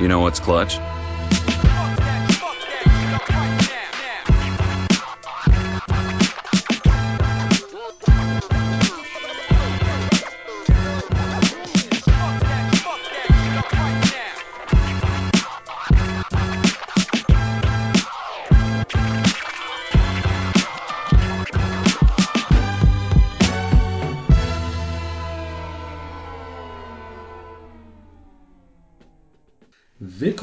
You know what's clutch?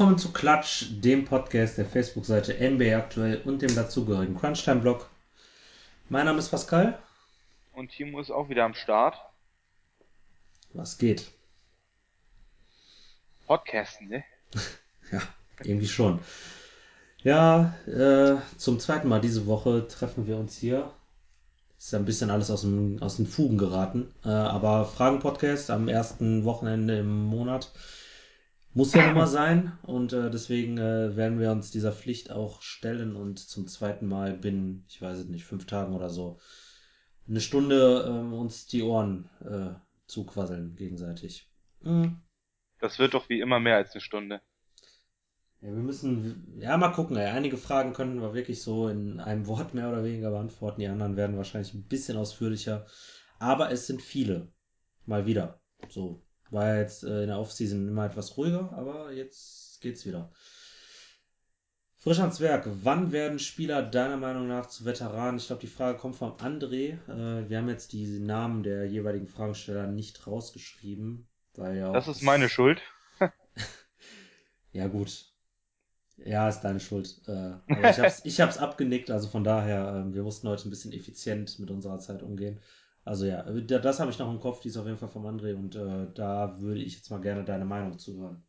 Willkommen zu Klatsch, dem Podcast der Facebook-Seite NBA aktuell und dem dazugehörigen Crunchtime-Blog. Mein Name ist Pascal. Und Timo ist auch wieder am Start. Was geht? Podcasten, ne? Ja, irgendwie schon. Ja, äh, zum zweiten Mal diese Woche treffen wir uns hier. Ist ja ein bisschen alles aus, dem, aus den Fugen geraten. Äh, aber Fragen-Podcast am ersten Wochenende im Monat muss ja nochmal sein. Und äh, deswegen äh, werden wir uns dieser Pflicht auch stellen und zum zweiten Mal binnen, ich weiß es nicht, fünf Tagen oder so, eine Stunde ähm, uns die Ohren äh, zuquasseln gegenseitig. Mhm. Das wird doch wie immer mehr als eine Stunde. Ja, wir müssen, ja, mal gucken. Ey. Einige Fragen könnten wir wirklich so in einem Wort mehr oder weniger beantworten. Die anderen werden wahrscheinlich ein bisschen ausführlicher. Aber es sind viele. Mal wieder. So. War jetzt äh, in der Offseason immer etwas ruhiger, aber jetzt geht's wieder. Frisch ans Werk. Wann werden Spieler deiner Meinung nach zu Veteranen? Ich glaube, die Frage kommt von André. Äh, wir haben jetzt die Namen der jeweiligen Fragensteller nicht rausgeschrieben. Weil ja das ist meine Schuld. ja, gut. Ja, ist deine Schuld. Äh, aber ich hab's, ich hab's abgenickt, also von daher, äh, wir mussten heute ein bisschen effizient mit unserer Zeit umgehen. Also ja, das habe ich noch im Kopf, die ist auf jeden Fall vom André und äh, da würde ich jetzt mal gerne deine Meinung zuhören.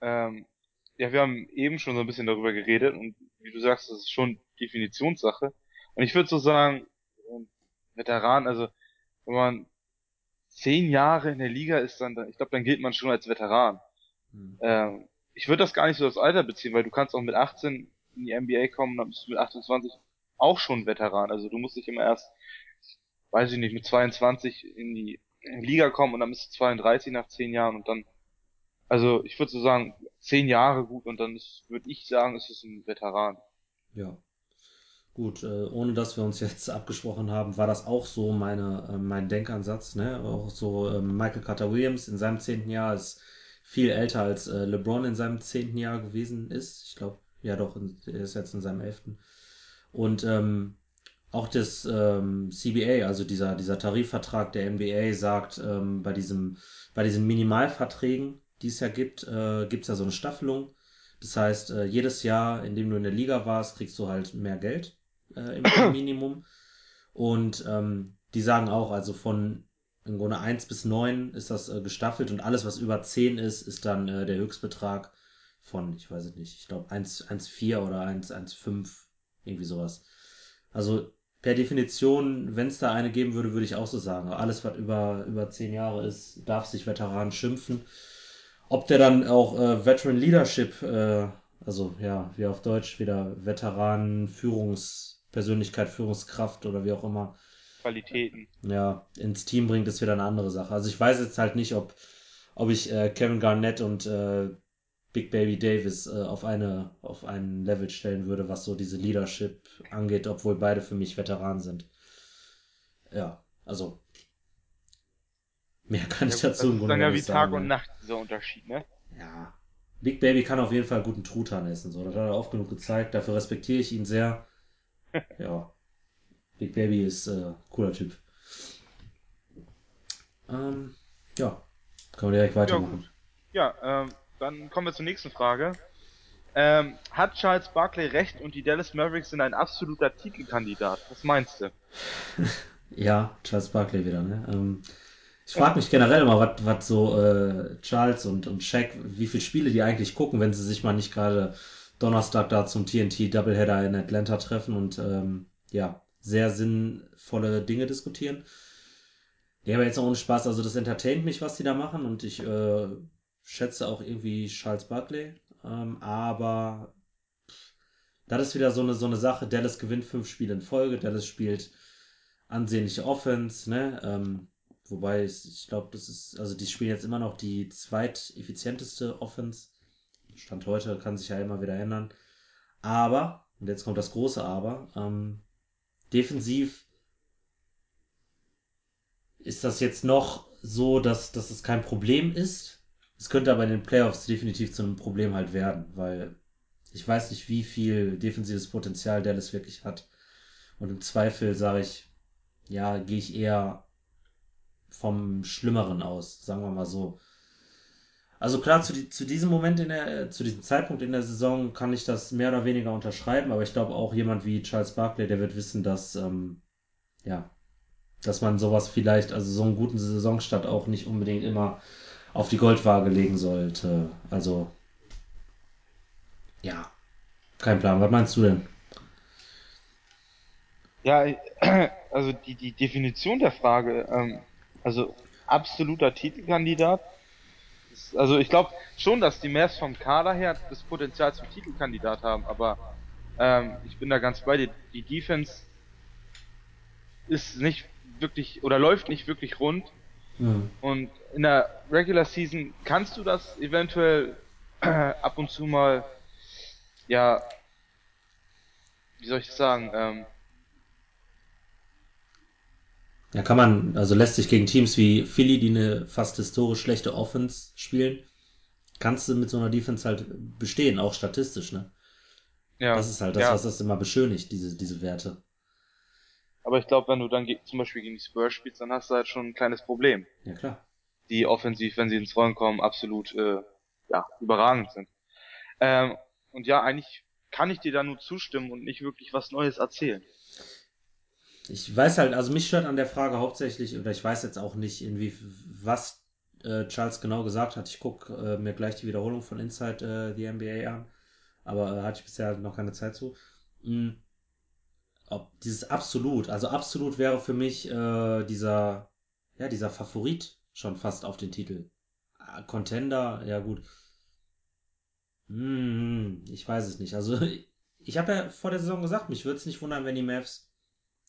Ähm, ja, wir haben eben schon so ein bisschen darüber geredet und wie du sagst, das ist schon Definitionssache. Und ich würde so sagen, Veteran, also wenn man zehn Jahre in der Liga ist, dann, ich glaube, dann gilt man schon als Veteran. Hm. Ähm, ich würde das gar nicht so aufs Alter beziehen, weil du kannst auch mit 18 in die NBA kommen, dann bist du mit 28 auch schon Veteran. Also du musst dich immer erst, weiß ich nicht, mit 22 in die Liga kommen und dann bist du 32 nach zehn Jahren und dann, also ich würde so sagen, zehn Jahre gut und dann würde ich sagen, ist es ein Veteran. Ja. Gut, äh, ohne dass wir uns jetzt abgesprochen haben, war das auch so meine, äh, mein Denkansatz. Ne? Auch so äh, Michael Carter Williams in seinem zehnten Jahr ist viel älter als äh, LeBron in seinem zehnten Jahr gewesen ist. Ich glaube, ja doch, er ist jetzt in seinem elften. Und ähm, auch das ähm, CBA, also dieser, dieser Tarifvertrag der NBA, sagt, ähm, bei, diesem, bei diesen Minimalverträgen, die es ja gibt, äh, gibt es ja so eine Staffelung. Das heißt, äh, jedes Jahr, in dem du in der Liga warst, kriegst du halt mehr Geld äh, im, Minimum. Und ähm, die sagen auch, also von im Grunde 1 bis 9 ist das äh, gestaffelt und alles, was über 10 ist, ist dann äh, der Höchstbetrag von, ich weiß es nicht, ich glaube 1,4 oder 1,5, irgendwie sowas. Also per Definition, wenn es da eine geben würde, würde ich auch so sagen. Alles, was über, über 10 Jahre ist, darf sich Veteran schimpfen. Ob der dann auch äh, Veteran Leadership, äh, also ja, wie auf Deutsch wieder Veteran Führungs Persönlichkeit, Führungskraft oder wie auch immer. Qualitäten. Ja, ins Team bringt, ist wieder eine andere Sache. Also ich weiß jetzt halt nicht, ob, ob ich äh, Kevin Garnett und äh, Big Baby Davis äh, auf eine auf ein Level stellen würde, was so diese Leadership angeht, obwohl beide für mich Veteranen sind. Ja, also mehr kann ja, ich dazu im Grunde nicht sagen. Das ist dann ja wie Tag und Nacht dieser Unterschied, ne? Ja. Big Baby kann auf jeden Fall guten Truthahn essen, so. Das hat er oft genug gezeigt. Dafür respektiere ich ihn sehr. ja. Big Baby ist äh, cooler Typ. Ähm, ja. Können wir direkt weitermachen. Ja, ja ähm, dann kommen wir zur nächsten Frage. Ähm, hat Charles Barkley recht und die Dallas Mavericks sind ein absoluter Titelkandidat? Was meinst du? ja, Charles Barkley wieder, ne? Ähm, ich frage mich generell immer, was so äh, Charles und, und Shaq, wie viele Spiele die eigentlich gucken, wenn sie sich mal nicht gerade Donnerstag da zum TNT Doubleheader in Atlanta treffen und ähm, ja, sehr sinnvolle Dinge diskutieren. Ja, aber jetzt auch ohne Spaß, also das entertaint mich, was die da machen und ich äh, schätze auch irgendwie Charles Barkley, ähm, aber pff, das ist wieder so eine, so eine Sache, Dallas gewinnt fünf Spiele in Folge, Dallas spielt ansehnliche Offense, ne, ähm, wobei ich, ich glaube, das ist, also die spielen jetzt immer noch die zweiteffizienteste Offense Stand heute kann sich ja immer wieder ändern. Aber, und jetzt kommt das große Aber, ähm, defensiv ist das jetzt noch so, dass, dass es kein Problem ist. Es könnte aber in den Playoffs definitiv zu einem Problem halt werden, weil ich weiß nicht, wie viel defensives Potenzial Dallas wirklich hat. Und im Zweifel sage ich, ja, gehe ich eher vom Schlimmeren aus, sagen wir mal so. Also klar, zu, die, zu diesem Moment in der, zu diesem Zeitpunkt in der Saison kann ich das mehr oder weniger unterschreiben, aber ich glaube auch jemand wie Charles Barkley, der wird wissen, dass, ähm, ja, dass man sowas vielleicht, also so einen guten Saisonstart auch nicht unbedingt immer auf die Goldwaage legen sollte. Also, ja, kein Plan. Was meinst du denn? Ja, also die, die Definition der Frage, ähm, also absoluter Titelkandidat. Also ich glaube schon, dass die Mavs vom Kader her das Potenzial zum Titelkandidat haben, aber ähm, ich bin da ganz bei dir. Die Defense ist nicht wirklich oder läuft nicht wirklich rund. Und in der Regular Season kannst du das eventuell äh, ab und zu mal, ja, wie soll ich sagen, ähm, Ja, kann man, also lässt sich gegen Teams wie Philly, die eine fast historisch schlechte Offense spielen, kannst du mit so einer Defense halt bestehen, auch statistisch, ne? ja, Das ist halt das, ja. was das immer beschönigt, diese, diese Werte. Aber ich glaube, wenn du dann zum Beispiel gegen die Spurs spielst, dann hast du halt schon ein kleines Problem. Ja, klar. Die offensiv, wenn sie ins Rollen kommen, absolut äh, ja, überragend sind. Ähm, und ja, eigentlich kann ich dir da nur zustimmen und nicht wirklich was Neues erzählen. Ich weiß halt, also mich stört an der Frage hauptsächlich, oder ich weiß jetzt auch nicht, irgendwie, was äh, Charles genau gesagt hat. Ich gucke äh, mir gleich die Wiederholung von Inside äh, the NBA an, aber äh, hatte ich bisher noch keine Zeit zu. Mhm. Ob dieses absolut, also absolut wäre für mich äh, dieser, ja, dieser Favorit schon fast auf den Titel. Ah, Contender, ja gut. Hm, ich weiß es nicht. Also ich habe ja vor der Saison gesagt, mich würde es nicht wundern, wenn die Mavs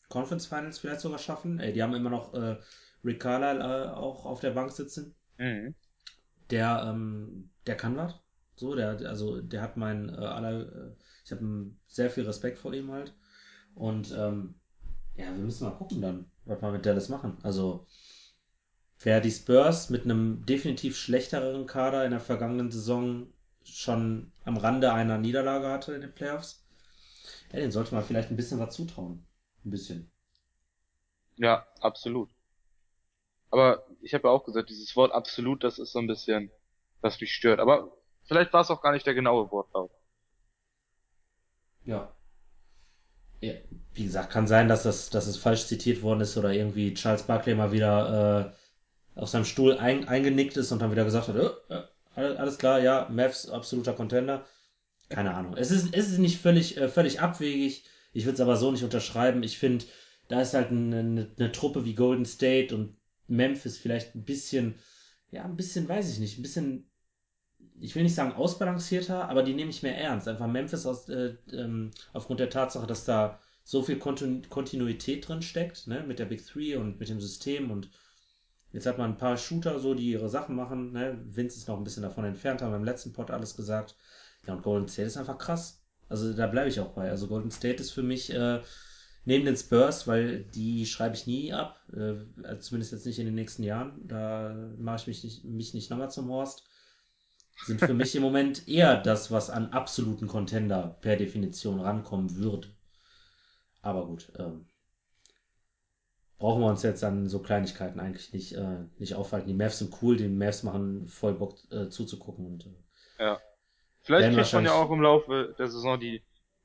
Conference Finals vielleicht sogar schaffen. Ey, die haben immer noch äh, Rick Carlisle äh, auch auf der Bank sitzen. Mhm. Der, ähm, der kann was. So, der, also der hat mein äh, aller, äh, ich habe sehr viel Respekt vor ihm halt. Und ähm, ja, wir müssen mal gucken dann, was wir mit Dallas machen. Also wer die Spurs mit einem definitiv schlechteren Kader in der vergangenen Saison schon am Rande einer Niederlage hatte in den Playoffs, ja, den sollte man vielleicht ein bisschen was zutrauen. Ein bisschen. Ja, absolut. Aber ich habe ja auch gesagt, dieses Wort absolut, das ist so ein bisschen, was mich stört. Aber vielleicht war es auch gar nicht der genaue Wortlaut. Ja. Wie gesagt, kann sein, dass das, dass es falsch zitiert worden ist oder irgendwie Charles Barkley mal wieder äh, auf seinem Stuhl ein, eingenickt ist und dann wieder gesagt hat, äh, äh, alles klar, ja, Mavs absoluter Contender. Keine Ahnung. Es ist, es ist nicht völlig, äh, völlig abwegig. Ich würde es aber so nicht unterschreiben. Ich finde, da ist halt eine, eine, eine Truppe wie Golden State und Memphis vielleicht ein bisschen, ja, ein bisschen, weiß ich nicht, ein bisschen ich will nicht sagen ausbalancierter, aber die nehme ich mehr ernst. Einfach Memphis aus, äh, ähm, aufgrund der Tatsache, dass da so viel Kontinu Kontinuität drin steckt, ne, mit der Big Three und mit dem System und jetzt hat man ein paar Shooter so, die ihre Sachen machen, ne. Vince ist noch ein bisschen davon entfernt, haben wir im letzten Pod alles gesagt. Ja, und Golden State ist einfach krass. Also da bleibe ich auch bei. Also Golden State ist für mich äh, neben den Spurs, weil die schreibe ich nie ab, äh, zumindest jetzt nicht in den nächsten Jahren. Da mache ich mich nicht, mich nicht nochmal zum Horst sind für mich im Moment eher das, was an absoluten Contender per Definition rankommen würde. Aber gut, ähm, brauchen wir uns jetzt an so Kleinigkeiten eigentlich nicht, äh, nicht aufhalten. Die Mavs sind cool, die Mavs machen voll Bock äh, zuzugucken und äh, Ja. Vielleicht kriegt man ja auch im Laufe der Saison die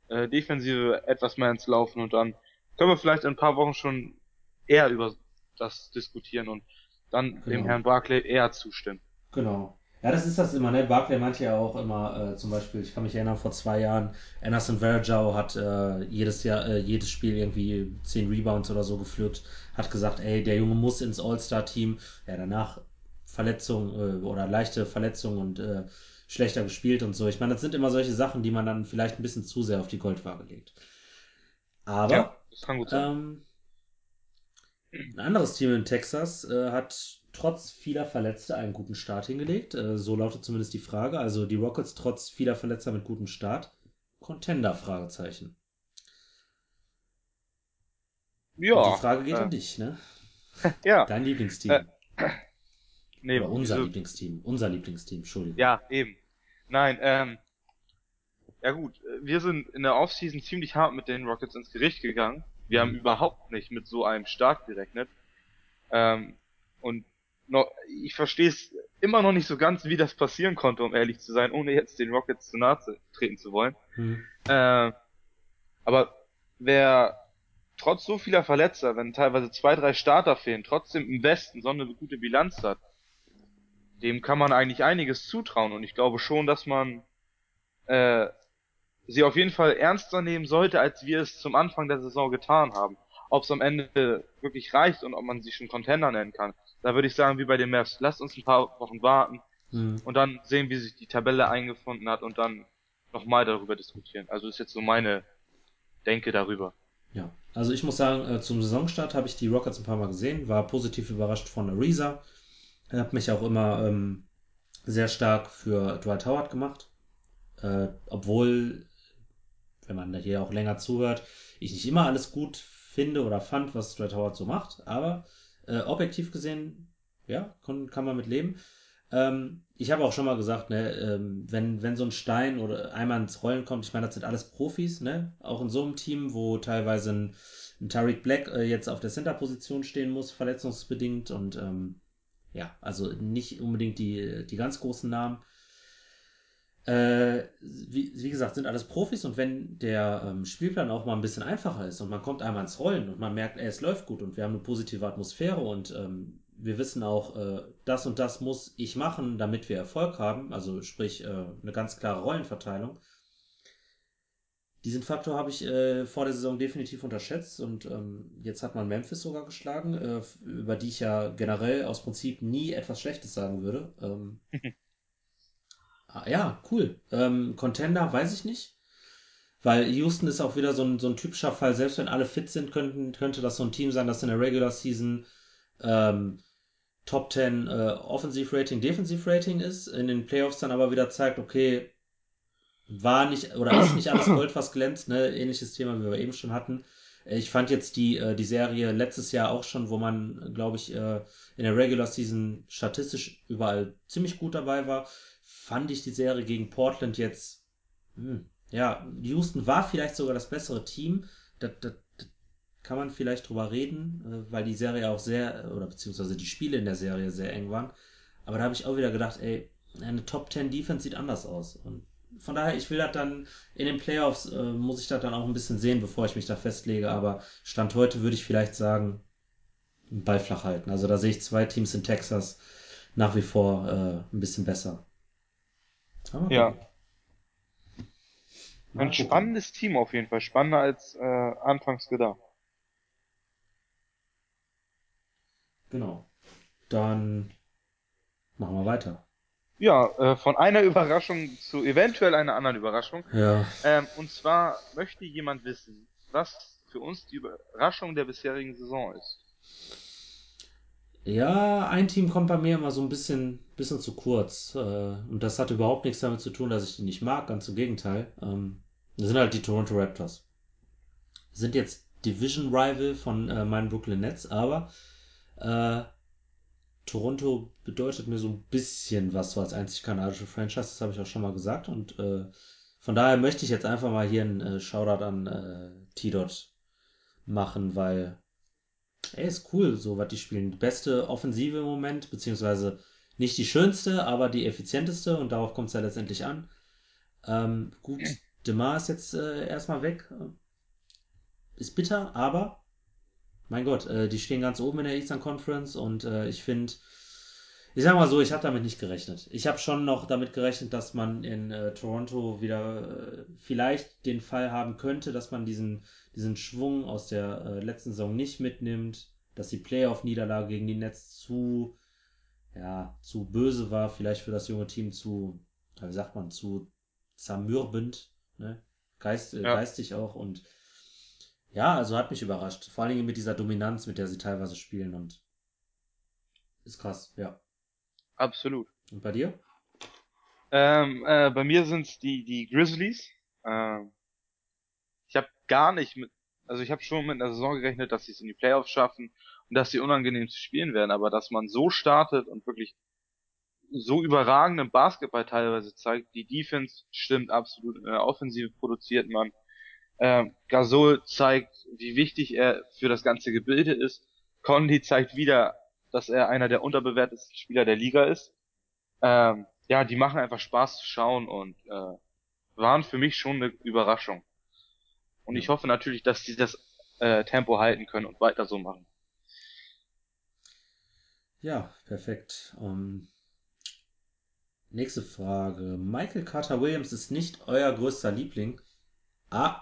äh, Defensive etwas mehr ins Laufen und dann können wir vielleicht in ein paar Wochen schon eher über das diskutieren und dann dem genau, Herrn Barclay eher zustimmen. genau. Ja, das ist das immer, ne? Barclay meinte ja auch immer, äh, zum Beispiel, ich kann mich erinnern, vor zwei Jahren, Anderson Varejao hat äh, jedes Jahr, äh, jedes Spiel irgendwie zehn Rebounds oder so gepflückt, hat gesagt, ey, der Junge muss ins All-Star-Team. Ja, danach Verletzung äh, oder leichte Verletzung und äh, schlechter gespielt und so. Ich meine, das sind immer solche Sachen, die man dann vielleicht ein bisschen zu sehr auf die Goldwaage legt. Ja, Aber das kann gut sein. ähm, ein anderes Team in Texas äh, hat trotz vieler Verletzter einen guten Start hingelegt. Äh, so lautet zumindest die Frage. Also die Rockets trotz vieler Verletzter mit gutem Start. Contender? Fragezeichen. Ja. Und die Frage geht äh, an dich, ne? Ja. Dein Lieblingsteam. Äh, nee, Oder unser wieso- Lieblingsteam. Unser Lieblingsteam, Entschuldigung. Ja, eben. Nein, ähm, ja gut, äh, wir sind in der Offseason ziemlich hart mit den Rockets ins Gericht gegangen. Wir haben Mhm. überhaupt nicht mit so einem Start gerechnet. Ähm, und noch, ich verstehe es immer noch nicht so ganz, wie das passieren konnte, um ehrlich zu sein, ohne jetzt den Rockets zu nahe zu- treten zu wollen. Hm. Äh, aber wer trotz so vieler Verletzer, wenn teilweise zwei, drei Starter fehlen, trotzdem im Westen so eine gute Bilanz hat, dem kann man eigentlich einiges zutrauen. Und ich glaube schon, dass man äh, sie auf jeden Fall ernster nehmen sollte, als wir es zum Anfang der Saison getan haben. Ob es am Ende wirklich reicht und ob man sie schon Contender nennen kann. Da würde ich sagen, wie bei den Mavs, lasst uns ein paar Wochen warten Hm. und dann sehen, wie sich die Tabelle eingefunden hat und dann nochmal darüber diskutieren. Also ist jetzt so meine Denke darüber. Ja, also ich muss sagen, äh, zum Saisonstart habe ich die Rockets ein paar Mal gesehen, war positiv überrascht von Ariza. Er hat mich auch immer ähm, sehr stark für Dwight Howard gemacht. Äh, obwohl, wenn man hier auch länger zuhört, ich nicht immer alles gut finde oder fand, was Dwight Howard so macht. Aber äh, objektiv gesehen, ja, kann, kann man mit leben. Ähm, ich habe auch schon mal gesagt, ne, ähm, wenn, wenn so ein Stein oder einmal ins Rollen kommt, ich meine, das sind alles Profis, ne? Auch in so einem Team, wo teilweise ein, ein Tariq Black äh, jetzt auf der Center-Position stehen muss, verletzungsbedingt und ähm, ja, also nicht unbedingt die, die ganz großen Namen. Äh, wie, wie gesagt, sind alles Profis und wenn der ähm, Spielplan auch mal ein bisschen einfacher ist und man kommt einmal ins Rollen und man merkt, ey, es läuft gut und wir haben eine positive Atmosphäre und ähm, wir wissen auch, äh, das und das muss ich machen, damit wir Erfolg haben, also sprich äh, eine ganz klare Rollenverteilung. Diesen Faktor habe ich äh, vor der Saison definitiv unterschätzt und ähm, jetzt hat man Memphis sogar geschlagen, äh, über die ich ja generell aus Prinzip nie etwas Schlechtes sagen würde. Ähm, ah, ja, cool. Ähm, Contender weiß ich nicht, weil Houston ist auch wieder so ein, so ein typischer Fall. Selbst wenn alle fit sind, könnten, könnte das so ein Team sein, das in der Regular Season ähm, Top 10 äh, Offensivrating, Defensivrating ist, in den Playoffs dann aber wieder zeigt, okay, war nicht oder ist nicht alles Gold, was glänzt, ne? Ähnliches Thema, wie wir eben schon hatten. Äh, Ich fand jetzt die, äh, die Serie letztes Jahr auch schon, wo man, glaube ich, äh, in der Regular Season statistisch überall ziemlich gut dabei war, fand ich die Serie gegen Portland jetzt, hm, ja, Houston war vielleicht sogar das bessere Team. Das, das, das kann man vielleicht drüber reden, äh, weil die Serie auch sehr, oder beziehungsweise die Spiele in der Serie sehr eng waren. Aber da habe ich auch wieder gedacht, ey, eine Top 10 Defense sieht anders aus. Und von daher, ich will das dann in den Playoffs, äh, muss ich das dann auch ein bisschen sehen, bevor ich mich da festlege. Aber Stand heute würde ich vielleicht sagen, Ball flach halten. Also da sehe ich zwei Teams in Texas nach wie vor äh, ein bisschen besser. Mal Ja. Ein gucken. spannendes Team auf jeden Fall. Spannender als äh, anfangs gedacht. Genau. Dann machen wir weiter. Ja, äh, von einer Überraschung zu eventuell einer anderen Überraschung. Ja. Ähm, und zwar möchte jemand wissen, was für uns die Überraschung der bisherigen Saison ist. Ja, ein Team kommt bei mir immer so ein bisschen, bisschen zu kurz. Äh, und das hat überhaupt nichts damit zu tun, dass ich die nicht mag, ganz im Gegenteil. Ähm, das sind halt die Toronto Raptors. Sind jetzt Division Rival von äh, meinen Brooklyn Nets, aber äh, Toronto bedeutet mir so ein bisschen was so als einzig kanadische Franchise, das habe ich auch schon mal gesagt. Und äh, von daher möchte ich jetzt einfach mal hier einen äh, Shoutout an äh, T-Dot machen, weil ey, ist cool, so was die spielen. Die beste Offensive im Moment, beziehungsweise nicht die schönste, aber die effizienteste und darauf kommt es ja letztendlich an. Ähm, gut, Demar ist jetzt äh, erstmal weg. Ist bitter, aber mein Gott, äh, die stehen ganz oben in der Eastern Conference und äh, ich finde, ich sag mal so, ich habe damit nicht gerechnet. Ich habe schon noch damit gerechnet, dass man in äh, Toronto wieder äh, vielleicht den Fall haben könnte, dass man diesen, diesen Schwung aus der äh, letzten Saison nicht mitnimmt, dass die Playoff-Niederlage gegen die Nets zu, ja, zu böse war, vielleicht für das junge Team zu, wie sagt man, zu zermürbend, ne? Geist, äh, Ja. geistig auch und ja, also hat mich überrascht. Vor allen Dingen mit dieser Dominanz, mit der sie teilweise spielen und ist krass, ja. Absolut. Und bei dir? Ähm, äh, bei mir sind's die, die Grizzlies. Ähm, ich habe gar nicht mit, also ich habe schon mit einer Saison gerechnet, dass sie es in die Playoffs schaffen und dass sie unangenehm zu spielen werden, aber dass man so startet und wirklich so überragenden Basketball teilweise zeigt, die Defense stimmt absolut, in der Offensive produziert man. Ähm, Gasol zeigt, wie wichtig er für das ganze Gebilde ist. Conley zeigt wieder, dass er einer der unterbewertesten Spieler der Liga ist. Ähm, ja, die machen einfach Spaß zu schauen und äh, waren für mich schon eine Überraschung. Und ich hoffe natürlich, dass die das äh, Tempo halten können und weiter so machen. Ja, perfekt. Um, nächste Frage. Michael Carter Williams ist nicht euer größter Liebling. Ah,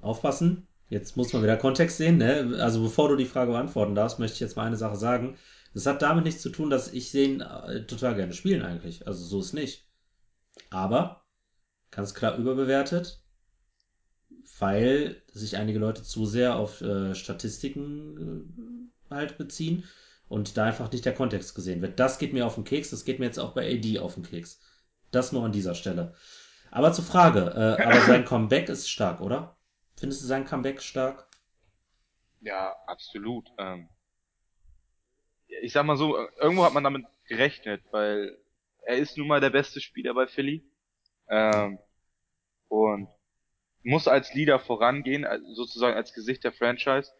aufpassen. Jetzt muss man wieder Kontext sehen. Ne? Also bevor du die Frage beantworten darfst, möchte ich jetzt mal eine Sache sagen. Das hat damit nichts zu tun, dass ich den äh, total gerne spielen eigentlich. Also so ist nicht. Aber ganz klar überbewertet, weil sich einige Leute zu sehr auf äh, Statistiken äh, halt beziehen und da einfach nicht der Kontext gesehen wird. Das geht mir auf den Keks, das geht mir jetzt auch bei AD auf den Keks. Das nur an dieser Stelle. Aber zur Frage, äh, aber sein Comeback ist stark, oder? Findest du sein Comeback stark? Ja, absolut. Ähm, ich sag mal so, irgendwo hat man damit gerechnet, weil er ist nun mal der beste Spieler bei Philly. Ähm, und muss als Leader vorangehen, sozusagen als Gesicht der Franchise.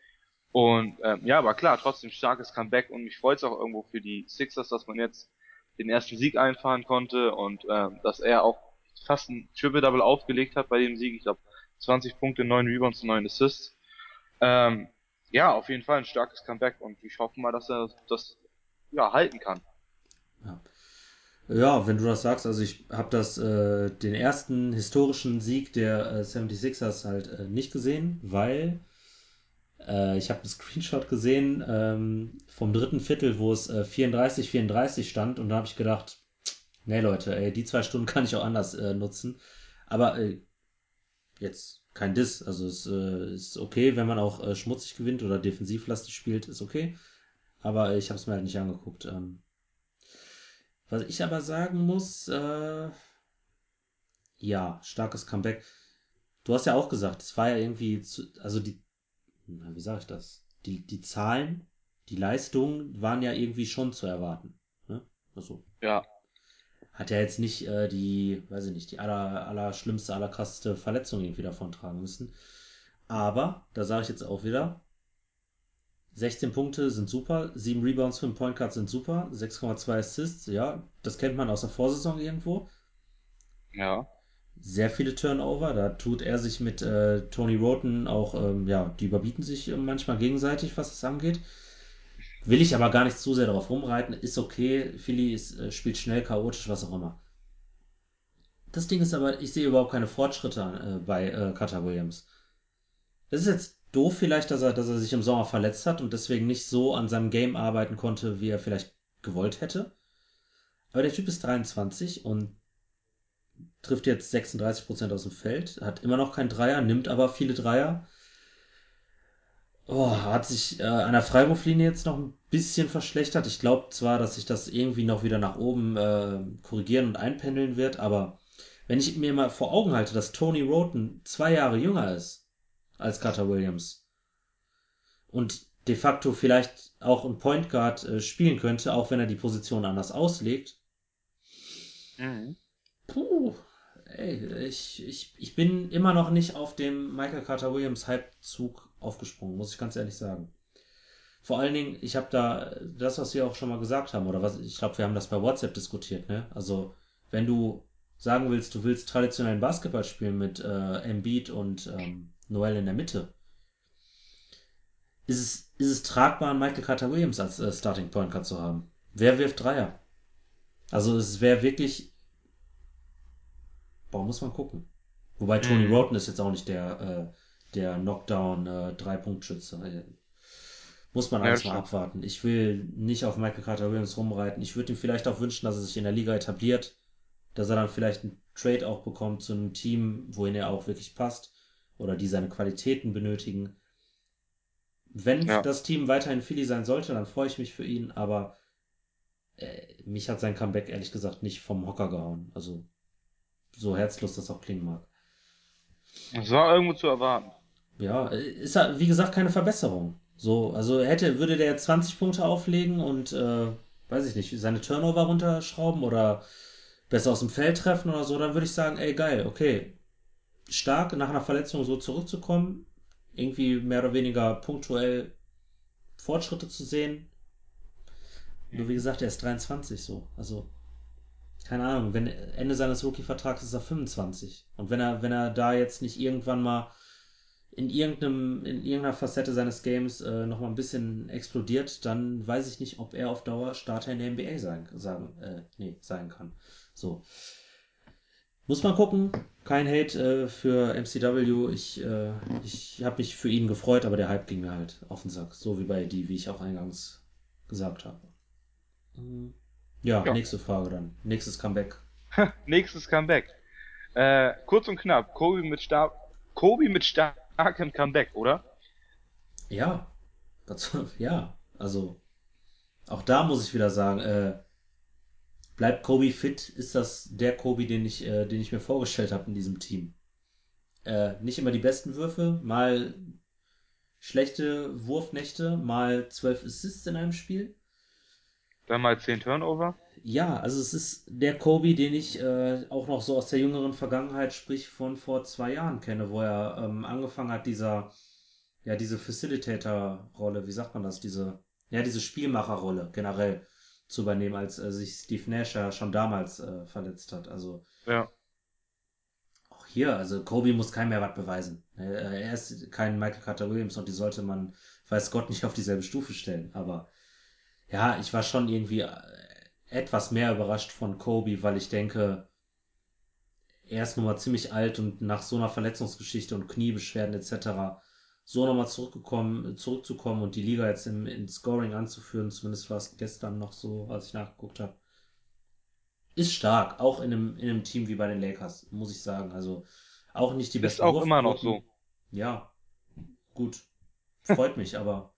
Und ähm, ja, aber klar, trotzdem starkes Comeback und mich freut es auch irgendwo für die Sixers, dass man jetzt den ersten Sieg einfahren konnte und ähm, dass er auch fast ein Triple-Double aufgelegt hat bei dem Sieg. Ich glaube 20 Punkte, 9 Rebounds, 9 Assists. Ähm, ja, auf jeden Fall ein starkes Comeback und ich hoffe mal, dass er das ja halten kann. Ja. Ja, wenn du das sagst, also ich habe das äh, den ersten historischen Sieg der äh, 76ers halt äh, nicht gesehen, weil äh, ich habe einen Screenshot gesehen ähm, vom dritten Viertel, wo es äh, 34 34 stand und da habe ich gedacht, nee Leute, ey, die zwei Stunden kann ich auch anders äh, nutzen, aber äh, jetzt kein Diss, also es äh, ist okay, wenn man auch äh, schmutzig gewinnt oder defensivlastig spielt, ist okay, aber ich habe es mir halt nicht angeguckt. Ähm, was ich aber sagen muss, äh, ja, starkes Comeback. Du hast ja auch gesagt, es war ja irgendwie, zu, also die, na, wie sage ich das? Die, die Zahlen, die Leistungen waren ja irgendwie schon zu erwarten. Ne? Also, Ja, hat ja jetzt nicht äh, die, weiß ich nicht, die aller, aller schlimmste, aller krasseste Verletzung irgendwie davon tragen müssen. Aber, da sage ich jetzt auch wieder, 16 Punkte sind super, 7 Rebounds, 5 Point Cards sind super, 6,2 Assists, ja, das kennt man aus der Vorsaison irgendwo. ja, sehr viele Turnover. Da tut er sich mit äh, Tony Roten auch, ähm, ja, die überbieten sich äh, manchmal gegenseitig, was es angeht. Will ich aber gar nicht zu sehr darauf rumreiten. Ist okay. Philly ist, äh, spielt schnell, chaotisch, was auch immer. Das Ding ist aber, ich sehe überhaupt keine Fortschritte äh, bei äh, Carter Williams. Das ist jetzt doof vielleicht, dass er, dass er sich im Sommer verletzt hat und deswegen nicht so an seinem Game arbeiten konnte, wie er vielleicht gewollt hätte. Aber der Typ ist 23 und trifft jetzt 36% aus dem Feld, hat immer noch keinen Dreier, nimmt aber viele Dreier. Oh, hat sich äh, an der Freiwurflinie jetzt noch ein bisschen verschlechtert. Ich glaube zwar, dass sich das irgendwie noch wieder nach oben äh, korrigieren und einpendeln wird, aber wenn ich mir mal vor Augen halte, dass Tony Roten zwei Jahre jünger ist als Carter Williams und de facto vielleicht auch ein Point Guard äh, spielen könnte, auch wenn er die Position anders auslegt, mhm. puh, Ey, ich, ich, ich bin immer noch nicht auf dem Michael Carter Williams Hypezug aufgesprungen, muss ich ganz ehrlich sagen. Vor allen Dingen, ich habe da das, was wir auch schon mal gesagt haben, oder was, ich glaube, wir haben das bei WhatsApp diskutiert, ne? Also, wenn du sagen willst, du willst traditionellen Basketball spielen mit äh, Embiid und ähm, Noel in der Mitte, ist es, ist es tragbar, einen Michael Carter Williams als äh, Starting Point Guard zu haben? Wer wirft Dreier? Also, es wäre wirklich Boah, muss man gucken. Wobei Tony Mhm. Roten ist jetzt auch nicht der, äh, der Knockdown äh, Drei-Punkt-Schütze. Muss man Ja, alles mal abwarten. Ich will nicht auf Michael Carter Williams rumreiten. Ich würde ihm vielleicht auch wünschen, dass er sich in der Liga etabliert, dass er dann vielleicht einen Trade auch bekommt zu einem Team, wohin er auch wirklich passt oder die seine Qualitäten benötigen. Wenn Ja. das Team weiterhin Philly sein sollte, dann freue ich mich für ihn, aber äh, mich hat sein Comeback ehrlich gesagt nicht vom Hocker gehauen. Also so herzlos das auch klingen mag. Das war irgendwo zu erwarten. Ja, ist ja, wie gesagt, keine Verbesserung. So, also hätte, würde der jetzt 20 Punkte auflegen und, äh, weiß ich nicht, seine Turnover runterschrauben oder besser aus dem Feld treffen oder so, dann würde ich sagen, ey, geil, okay. Stark, nach einer Verletzung so zurückzukommen, irgendwie mehr oder weniger punktuell Fortschritte zu sehen. Nur wie gesagt, er ist 23 so. Also, keine Ahnung, wenn Ende seines Rookie-Vertrags ist er 25. Und wenn er, wenn er da jetzt nicht irgendwann mal in irgendeinem, in irgendeiner Facette seines Games äh, noch mal ein bisschen explodiert, dann weiß ich nicht, ob er auf Dauer Starter in der NBA sein, sagen, äh, nee, sein kann. So. Muss man gucken. Kein Hate äh, für MCW. Ich, äh, ich habe mich für ihn gefreut, aber der Hype ging mir halt auf den Sack. So wie bei die, wie ich auch eingangs gesagt habe. Mhm. Ja, Ja. nächste Frage dann. Nächstes Comeback. Nächstes Comeback. Äh, kurz und knapp. Kobe mit stark, Kobe mit starkem Comeback, oder? Ja, das, ja, also auch da muss ich wieder sagen, äh, bleibt Kobe fit? Ist das der Kobe, den ich, äh, den ich mir vorgestellt habe in diesem Team? Äh, nicht immer die besten Würfe, mal schlechte Wurfnächte, mal zwölf Assists in einem Spiel. Dann mal 10 Turnover. Ja, also es ist der Kobe, den ich äh, auch noch so aus der jüngeren Vergangenheit, sprich von vor zwei Jahren kenne, wo er ähm, angefangen hat, dieser, ja, diese Facilitator-Rolle, wie sagt man das, diese, ja, diese Spielmacher-Rolle generell zu übernehmen, als äh, sich Steve Nash ja schon damals äh, verletzt hat. Also Ja. auch hier, also Kobe muss keinem mehr was beweisen. Äh, er ist kein Michael Carter Williams und die sollte man, weiß Gott, nicht auf dieselbe Stufe stellen. Aber ja, ich war schon irgendwie äh, etwas mehr überrascht von Kobe, weil ich denke, er ist nun mal ziemlich alt und nach so einer Verletzungsgeschichte und Kniebeschwerden etc. so nochmal zurückgekommen, zurückzukommen und die Liga jetzt im, in Scoring anzuführen, zumindest war es gestern noch so, als ich nachgeguckt habe, ist stark, auch in einem, in einem Team wie bei den Lakers, muss ich sagen. Also auch nicht die Ist besten auch immer noch so. Ja, gut, freut mich, aber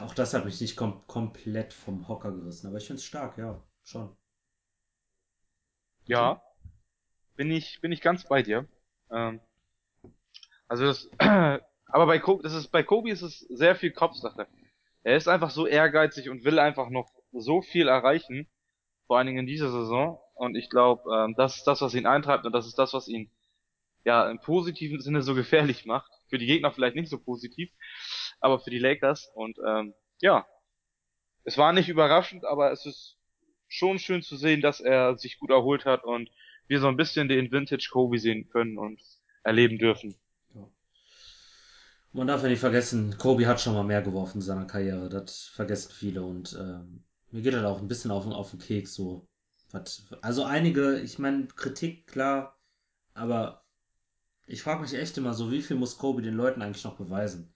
auch das hat mich nicht kom komplett vom Hocker gerissen. Aber ich finde es stark, ja, schon. Ja. Bin ich, bin ich ganz bei dir. Ähm, also das, aber bei Kobe, das ist, bei Kobe ist es sehr viel Kopfsache. Er ist einfach so ehrgeizig und will einfach noch so viel erreichen, vor allen Dingen in dieser Saison. Und ich glaube, ähm, das ist das, was ihn eintreibt und das ist das, was ihn ja im positiven Sinne so gefährlich macht. Für die Gegner vielleicht nicht so positiv, aber für die Lakers. Und ähm, ja, es war nicht überraschend, aber es ist schon schön zu sehen, dass er sich gut erholt hat und wir so ein bisschen den Vintage Kobe sehen können und erleben dürfen. Man darf ja nicht vergessen, Kobe hat schon mal mehr geworfen in seiner Karriere. Das vergessen viele und ähm, mir geht das auch ein bisschen auf, auf den Keks so. Also einige, ich meine, Kritik, klar, aber ich frage mich echt immer so, wie viel muss Kobe den Leuten eigentlich noch beweisen?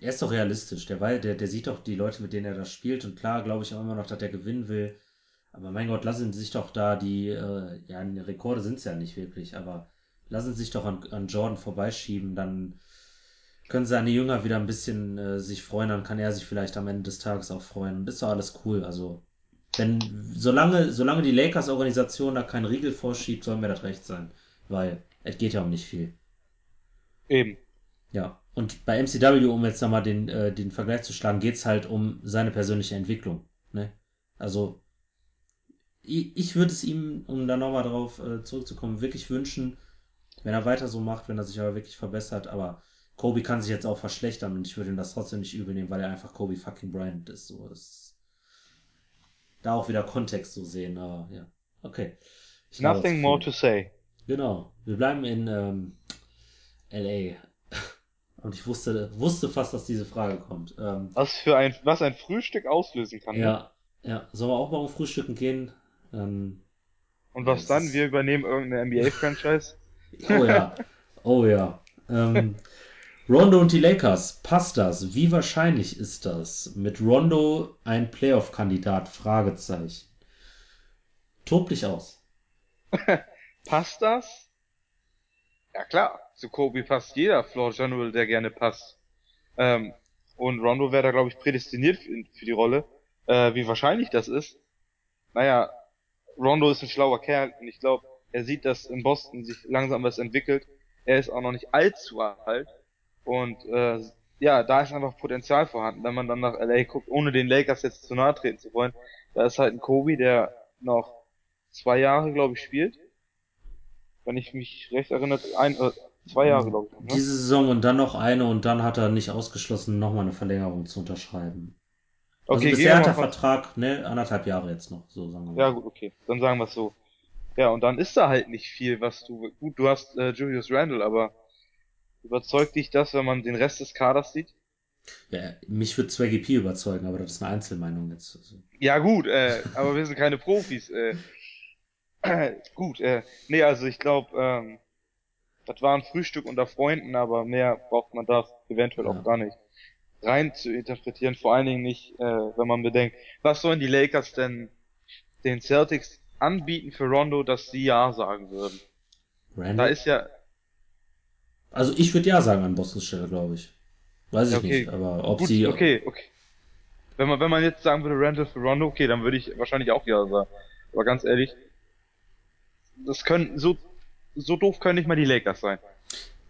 Er ist doch realistisch, der, wei- der, der sieht doch die Leute, mit denen er da spielt und klar glaube ich auch immer noch, dass er gewinnen will. Aber mein Gott, lassen Sie sich doch da die, äh, ja, Rekorde sind es ja nicht wirklich, aber lassen Sie sich doch an, an Jordan vorbeischieben, dann können seine Jünger wieder ein bisschen äh, sich freuen, dann kann er sich vielleicht am Ende des Tages auch freuen. Und ist doch alles cool. Also, wenn, solange, solange die Lakers-Organisation da keinen Riegel vorschiebt, soll mir das recht sein. Weil es geht ja um nicht viel. Eben. Ja. Und bei MCW, um jetzt nochmal den, äh, den Vergleich zu schlagen, geht's halt um seine persönliche Entwicklung. Ne? Also, ich, ich würde es ihm, um da nochmal drauf äh, zurückzukommen, wirklich wünschen, wenn er weiter so macht, wenn er sich aber wirklich verbessert. Aber Kobe kann sich jetzt auch verschlechtern und ich würde ihm das trotzdem nicht übel nehmen, weil er einfach Kobe fucking Bryant ist. So ist da auch wieder Kontext so sehen. Aber ja, okay. Ich Nothing zu more to say. Genau. Wir bleiben in ähm, LA. Und ich wusste, wusste fast, dass diese Frage kommt. Ähm, Was für ein, was ein Frühstück auslösen kann, ne? ja, ja. Sollen wir auch morgen frühstücken gehen? Ähm, Und ja, was dann? ist. Wir übernehmen irgendeine NBA-Franchise? Oh ja. Oh ja. Ähm, Rondo und die Lakers, passt das? Wie wahrscheinlich ist das? Mit Rondo ein Playoff-Kandidat? Fragezeichen. Tob dich aus. Passt das? Ja klar, zu Kobe passt jeder Floor General, der gerne passt. Ähm, und Rondo wäre da, glaube ich, prädestiniert für, die Rolle. äh, wie wahrscheinlich das ist. Naja, Rondo ist ein schlauer Kerl und ich glaube, er sieht, dass in Boston sich langsam was entwickelt. Er ist auch noch nicht allzu alt und äh, ja, da ist einfach Potenzial vorhanden, wenn man dann nach LA guckt, ohne den Lakers jetzt zu nahe treten zu wollen. Da ist halt ein Kobe, der noch zwei Jahre, glaube ich, spielt. Wenn ich mich recht erinnere, ein, äh, zwei Jahre, glaube ich. Ne? Diese Saison und dann noch eine und dann hat er nicht ausgeschlossen, nochmal eine Verlängerung zu unterschreiben. Also Okay, gehen bisher hat der Vertrag, ne, anderthalb Jahre jetzt noch, so sagen wir ja gut, okay, dann sagen wir es so. Ja, und dann ist da halt nicht viel, was du, gut, du hast äh, Julius Randle, aber überzeugt dich das, wenn man den Rest des Kaders sieht? Ja, mich wird Swaggy P überzeugen, aber das ist eine Einzelmeinung jetzt. Also, Ja gut, äh, aber wir sind keine Profis. Äh, gut, äh, nee, also ich glaube, ähm, das war ein Frühstück unter Freunden, aber mehr braucht man da eventuell auch ja. gar nicht rein zu interpretieren. Vor allen Dingen nicht, äh, wenn man bedenkt, was sollen die Lakers denn den Celtics anbieten für Rondo, dass sie ja sagen würden. Da Randall? ist ja, Also ich würde ja sagen an Bostons Stelle, glaube ich. Weiß ich nicht, okay, aber ob gut, sie, okay, okay. Wenn man, wenn man jetzt sagen würde Randall für Rondo, okay, dann würde ich wahrscheinlich auch ja sagen. Aber ganz ehrlich, das können, so, so doof können nicht mal die Lakers sein.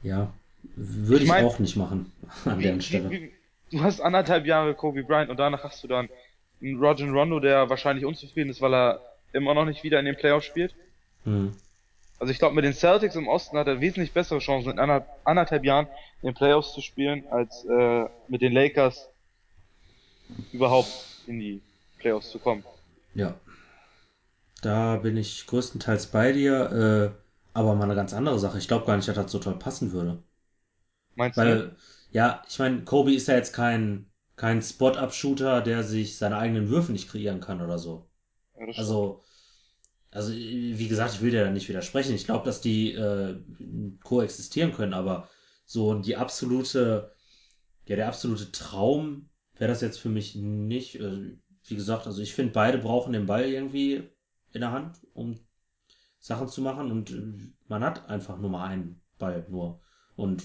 ja, würde Ich ich meine, auch nicht machen an wie, deren wie, Stelle. wie, du hast anderthalb Jahre Kobe Bryant und danach hast du dann einen Rajon Rondo, der wahrscheinlich unzufrieden ist, weil er immer noch nicht wieder in den Playoffs spielt. Hm. Also ich glaube, mit den Celtics im Osten hat er wesentlich bessere Chancen, in anderthalb, anderthalb Jahren in den Playoffs zu spielen, als äh, mit den Lakers überhaupt in die Playoffs zu kommen. Ja, da bin ich größtenteils bei dir, äh, aber mal eine ganz andere Sache. Ich glaube gar nicht, dass das so toll passen würde. Meinst du? Weil, ja, ich meine, Kobe ist ja jetzt kein, kein Spot-Up-Shooter, der sich seine eigenen Würfe nicht kreieren kann oder so. Ja. Also, also wie gesagt, ich will dir da nicht widersprechen. Ich glaube, dass die äh, koexistieren können, aber so die absolute, ja, der absolute Traum wäre das jetzt für mich nicht. Äh, wie gesagt, also ich finde, beide brauchen den Ball irgendwie in der Hand, um Sachen zu machen und äh, man hat einfach nur mal einen Ball nur. Und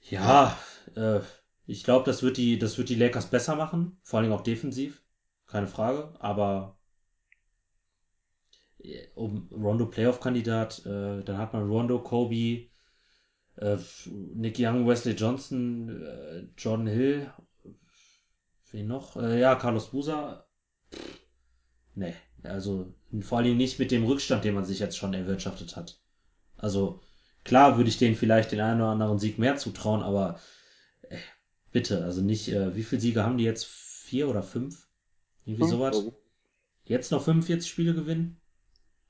ja, äh, ich glaube, das wird die, das wird die Lakers besser machen, vor allen Dingen auch defensiv, keine Frage. Aber äh, um Rondo Playoff-Kandidat, äh, dann hat man Rondo, Kobe, äh, Nick Young, Wesley Johnson, äh, Jordan Hill, wen noch? Äh, ja, Carlos Boozer. Nee, also vor allen Dingen nicht mit dem Rückstand, den man sich jetzt schon erwirtschaftet hat. Also klar würde ich denen vielleicht den einen oder anderen Sieg mehr zutrauen, aber bitte, also nicht, äh, wie viele Siege haben die jetzt? Vier oder fünf? Irgendwie Fünf, sowas? ich. Jetzt noch 45 Spiele gewinnen?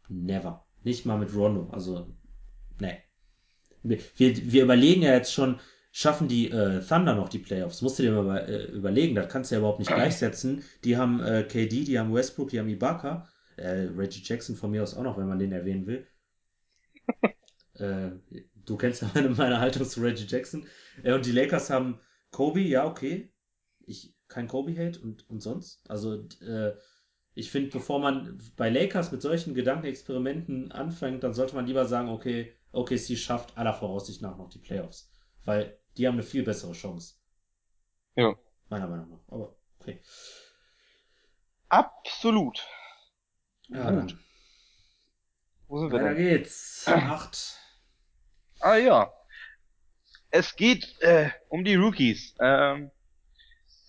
Never. Nicht mal mit Rondo. Also, nee. Wir, wir, wir überlegen ja jetzt schon, schaffen die äh, Thunder noch die Playoffs? Musst du dir mal äh, überlegen, das kannst du ja überhaupt nicht gleichsetzen. Die haben äh, KD, die haben Westbrook, die haben Ibaka. Äh, Reggie Jackson von mir aus auch noch, wenn man den erwähnen will. Äh, du kennst ja meine, meine Haltung zu Reggie Jackson. Äh, und die Lakers haben Kobe, ja, okay. Ich kein Kobe-Hate und, und sonst. Also, ich finde, bevor man bei Lakers mit solchen Gedankenexperimenten anfängt, dann sollte man lieber sagen, okay, OKC schafft aller Voraussicht nach noch die Playoffs. Weil die haben eine viel bessere Chance. Ja. Meiner Meinung nach. Aber okay. Absolut. Ja, Gut. dann. Wo sind wir Weiter denn? geht's. Acht. Ah ja. Es geht äh, um die Rookies. Ähm,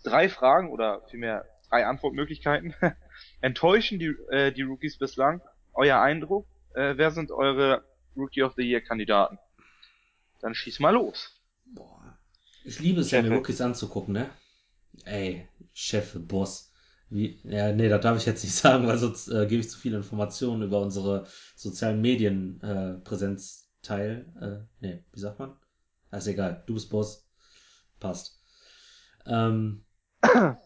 drei Fragen oder vielmehr drei Antwortmöglichkeiten. Enttäuschen die, äh, die Rookies bislang? Euer Eindruck? Äh, wer sind eure Rookie of the Year Kandidaten? Dann schieß mal los. Ich liebe es ja, mir. Rookies anzugucken, ne? Ey, Chef, Boss. Wie, ja, nee, das darf ich jetzt nicht sagen, weil sonst äh, gebe ich zu viele Informationen über unsere sozialen Medien äh, Präsenzteil. Äh, nee, wie sagt man? Ah, ist egal. Du bist Boss. Passt. Ähm,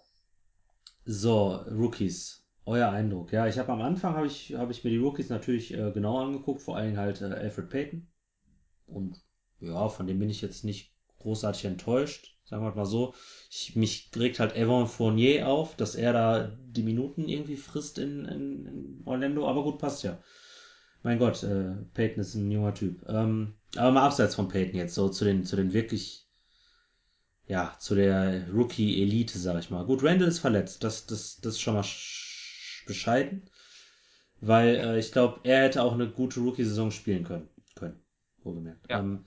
so, Rookies. Euer Eindruck. Ja, ich habe am Anfang habe ich, habe ich mir die Rookies natürlich äh, genau angeguckt, vor allem halt äh, Alfred Payton. Und ja, von dem bin ich jetzt nicht großartig enttäuscht, sagen wir mal so. Ich, mich regt halt Evan Fournier auf, dass er da die Minuten irgendwie frisst in, in, in Orlando, aber gut, passt ja. Mein Gott, äh, Peyton ist ein junger Typ. Ähm, aber mal abseits von Peyton jetzt, so zu den, zu den wirklich ja, zu der Rookie-Elite, sag ich mal. Gut, Randall ist verletzt, das, das, das ist schon mal bescheiden, weil äh, ich glaube, er hätte auch eine gute Rookie-Saison spielen können. können wohlgemerkt. Ja. Ähm,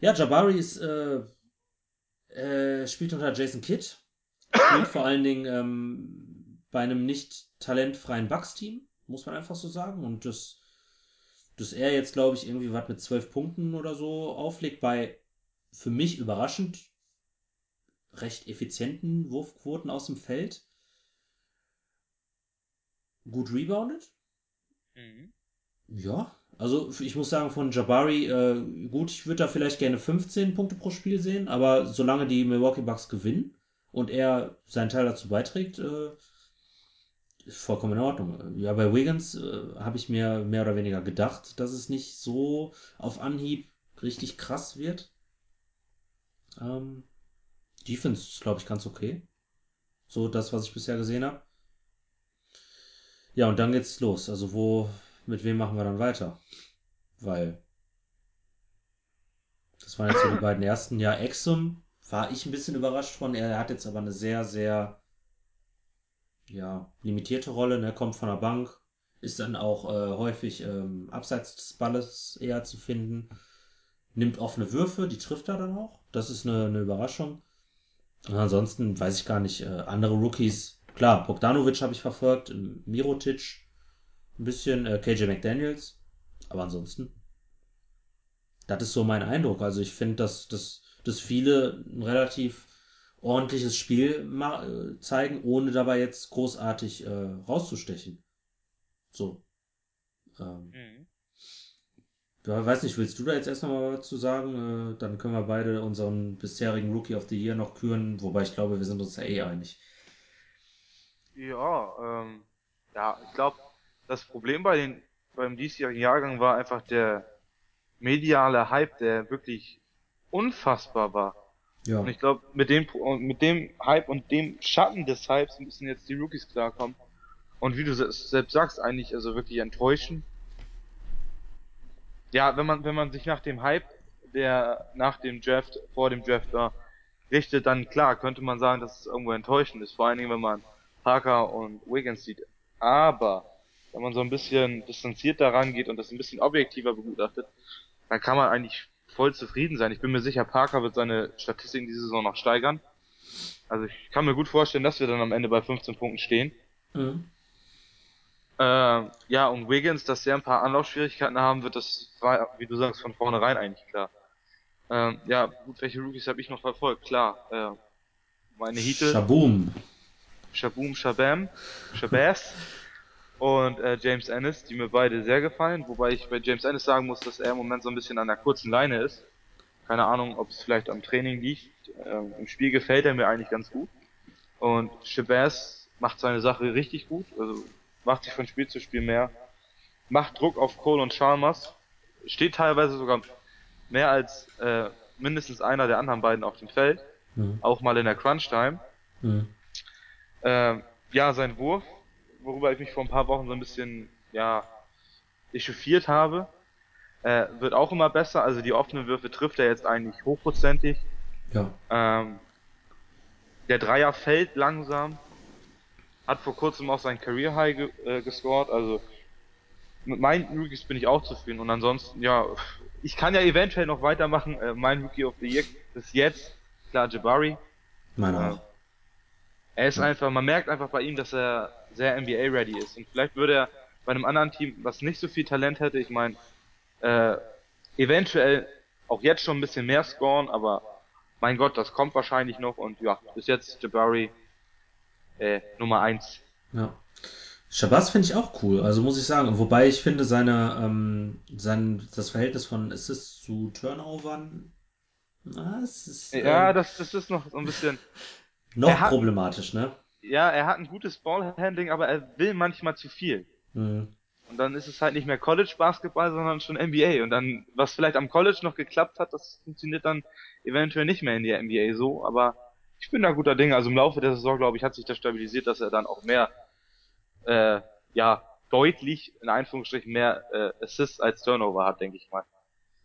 ja, Jabari ist, äh, äh, spielt unter Jason Kidd, spielt vor allen Dingen ähm, bei einem nicht talentfreien Bucks-Team, muss man einfach so sagen. Und das, dass er jetzt, glaube ich, irgendwie was mit zwölf Punkten oder so auflegt, bei für mich überraschend recht effizienten Wurfquoten aus dem Feld. Gut rebounded. Mhm. Ja, also ich muss sagen, von Jabari, äh, gut, ich würde da vielleicht gerne 15 Punkte pro Spiel sehen, aber solange die Milwaukee Bucks gewinnen und er seinen Teil dazu beiträgt, äh, ist vollkommen in Ordnung. Ja, bei Wiggins äh, habe ich mir mehr oder weniger gedacht, dass es nicht so auf Anhieb richtig krass wird. Ähm, Defense ist, glaube ich, ganz okay. So das, was ich bisher gesehen habe. Ja, und dann geht's los. Also wo, mit wem machen wir dann weiter? Weil das waren jetzt so die beiden ersten. Ja, Exum war ich ein bisschen überrascht von. Er hat jetzt aber eine sehr, sehr ja, limitierte Rolle. Ne? Kommt von der Bank, ist dann auch äh, häufig ähm, abseits des Balles eher zu finden. Nimmt offene Würfe, die trifft er dann auch. Das ist eine, eine Überraschung. Und ansonsten weiß ich gar nicht, äh, andere Rookies. Klar, Bogdanovic habe ich verfolgt, Mirotic ein bisschen, äh, KJ McDaniels. Aber ansonsten, das ist so mein Eindruck. Also ich finde, dass, dass, dass viele ein relativ ordentliches Spiel ma- äh, zeigen, ohne dabei jetzt großartig äh, rauszustechen. So. Ähm, Mhm. ja, weiß nicht, willst du da jetzt erst noch mal was zu sagen? Äh, dann können wir beide unseren bisherigen Rookie of the Year noch küren, wobei ich glaube, wir sind uns da eh einig. Ja, ähm, ja, ich glaube, das Problem bei den, beim diesjährigen Jahrgang war einfach der mediale Hype, der wirklich unfassbar war. Ja. Und ich glaube, mit dem, mit dem Hype und dem Schatten des Hypes müssen jetzt die Rookies klarkommen. Und wie du se- selbst sagst, eigentlich also wirklich enttäuschen. Ja, wenn man, wenn man sich nach dem Hype, der nach dem Draft, vor dem Draft war, richtet, dann klar, könnte man sagen, dass es irgendwo enttäuschend ist. Vor allen Dingen, wenn man Parker und Wiggins sieht. Aber, wenn man so ein bisschen distanzierter rangeht und das ein bisschen objektiver begutachtet, dann kann man eigentlich voll zufrieden sein. Ich bin mir sicher, Parker wird seine Statistiken diese Saison noch steigern. Also ich kann mir gut vorstellen, dass wir dann am Ende bei 15 Punkten stehen. Mhm. Ähm, ja, und Wiggins, dass er ein paar Anlaufschwierigkeiten haben wird, das war, wie du sagst, von vornherein eigentlich klar. Ähm, ja, gut, welche Rookies habe ich noch verfolgt? Klar, äh, meine Heatle, Shaboom. Shaboom Shabam, Shabazz und äh, James Ennis, die mir beide sehr gefallen, wobei ich bei James Ennis sagen muss, dass er im Moment so ein bisschen an der kurzen Leine ist. Keine Ahnung, ob es vielleicht am Training liegt. Ähm, Im Spiel gefällt er mir eigentlich ganz gut. Und Shabazz macht seine Sache richtig gut, also macht sich von Spiel zu Spiel mehr, macht Druck auf Cole und Chalmers, steht teilweise sogar mehr als äh, mindestens einer der anderen beiden auf dem Feld, Mhm. auch mal in der Crunch Time. Mhm. Ähm, ja, sein Wurf, worüber ich mich vor ein paar Wochen so ein bisschen, ja, echauffiert habe, äh, wird auch immer besser. Also die offenen Würfe trifft er jetzt eigentlich hochprozentig. Ja. Ähm, der Dreier fällt langsam. Hat vor kurzem auch sein Career High ge äh, gescored. Also mit meinen Rookies bin ich auch zufrieden. Und ansonsten, ja, ich kann ja eventuell noch weitermachen. Äh, mein Rookie of the Year bis jetzt, klar, Jabari. Meine Ja. auch. Er ist Ja. einfach, man merkt einfach bei ihm, dass er sehr NBA-ready ist. Und vielleicht würde er bei einem anderen Team, was nicht so viel Talent hätte, ich meine, äh, eventuell auch jetzt schon ein bisschen mehr scoren, aber mein Gott, das kommt wahrscheinlich noch. Und ja, bis jetzt Jabari äh, Nummer eins. Ja. Shabazz finde ich auch cool, also muss ich sagen. Wobei ich finde seine, ähm, sein, das Verhältnis von Assists zu Turnovern, na, es ist Ja, ähm, das, das ist noch so ein bisschen. noch hat- problematisch, ne? Ja, er hat ein gutes Ballhandling, aber er will manchmal zu viel. Mhm. Und dann ist es halt nicht mehr College Basketball, sondern schon NBA. Und dann, was vielleicht am College noch geklappt hat, das funktioniert dann eventuell nicht mehr in der NBA so. Aber ich bin da guter Dinge. Also im Laufe der Saison, glaube ich, hat sich das stabilisiert, dass er dann auch mehr, äh, ja, deutlich, in Anführungsstrichen, mehr äh, Assists als Turnover hat, denke ich mal.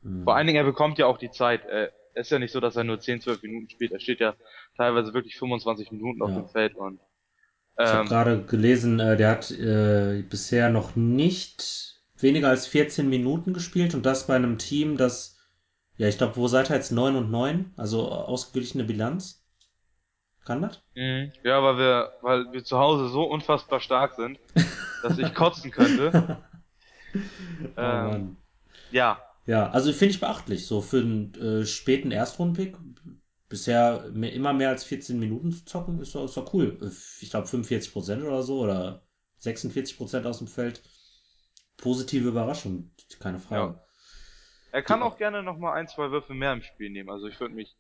Mhm. Vor allen Dingen, er bekommt ja auch die Zeit. Äh, ist ja nicht so, dass er nur 10, 12 Minuten spielt. Er steht ja teilweise wirklich 25 Minuten auf Ja. dem Feld und Ich habe ähm, gerade gelesen, äh, der hat äh, bisher noch nicht weniger als 14 Minuten gespielt und das bei einem Team, das, ja, ich glaube, wo seid ihr jetzt 9 und 9? Also ausgeglichene Bilanz? Kann das? mh, ja, weil wir, weil wir zu Hause so unfassbar stark sind, dass ich kotzen könnte. Oh Ähm, Mann. Ja, Ja, also finde ich beachtlich, so für einen äh, späten Erstrundenpick. Bisher mehr, immer mehr als 14 Minuten zu zocken, ist doch, ist doch cool. Ich glaube 45 Prozent oder so oder 46 Prozent aus dem Feld. Positive Überraschung, keine Frage. er kann Die- auch gerne noch mal ein, zwei Würfe mehr im Spiel nehmen. Also ich würde mich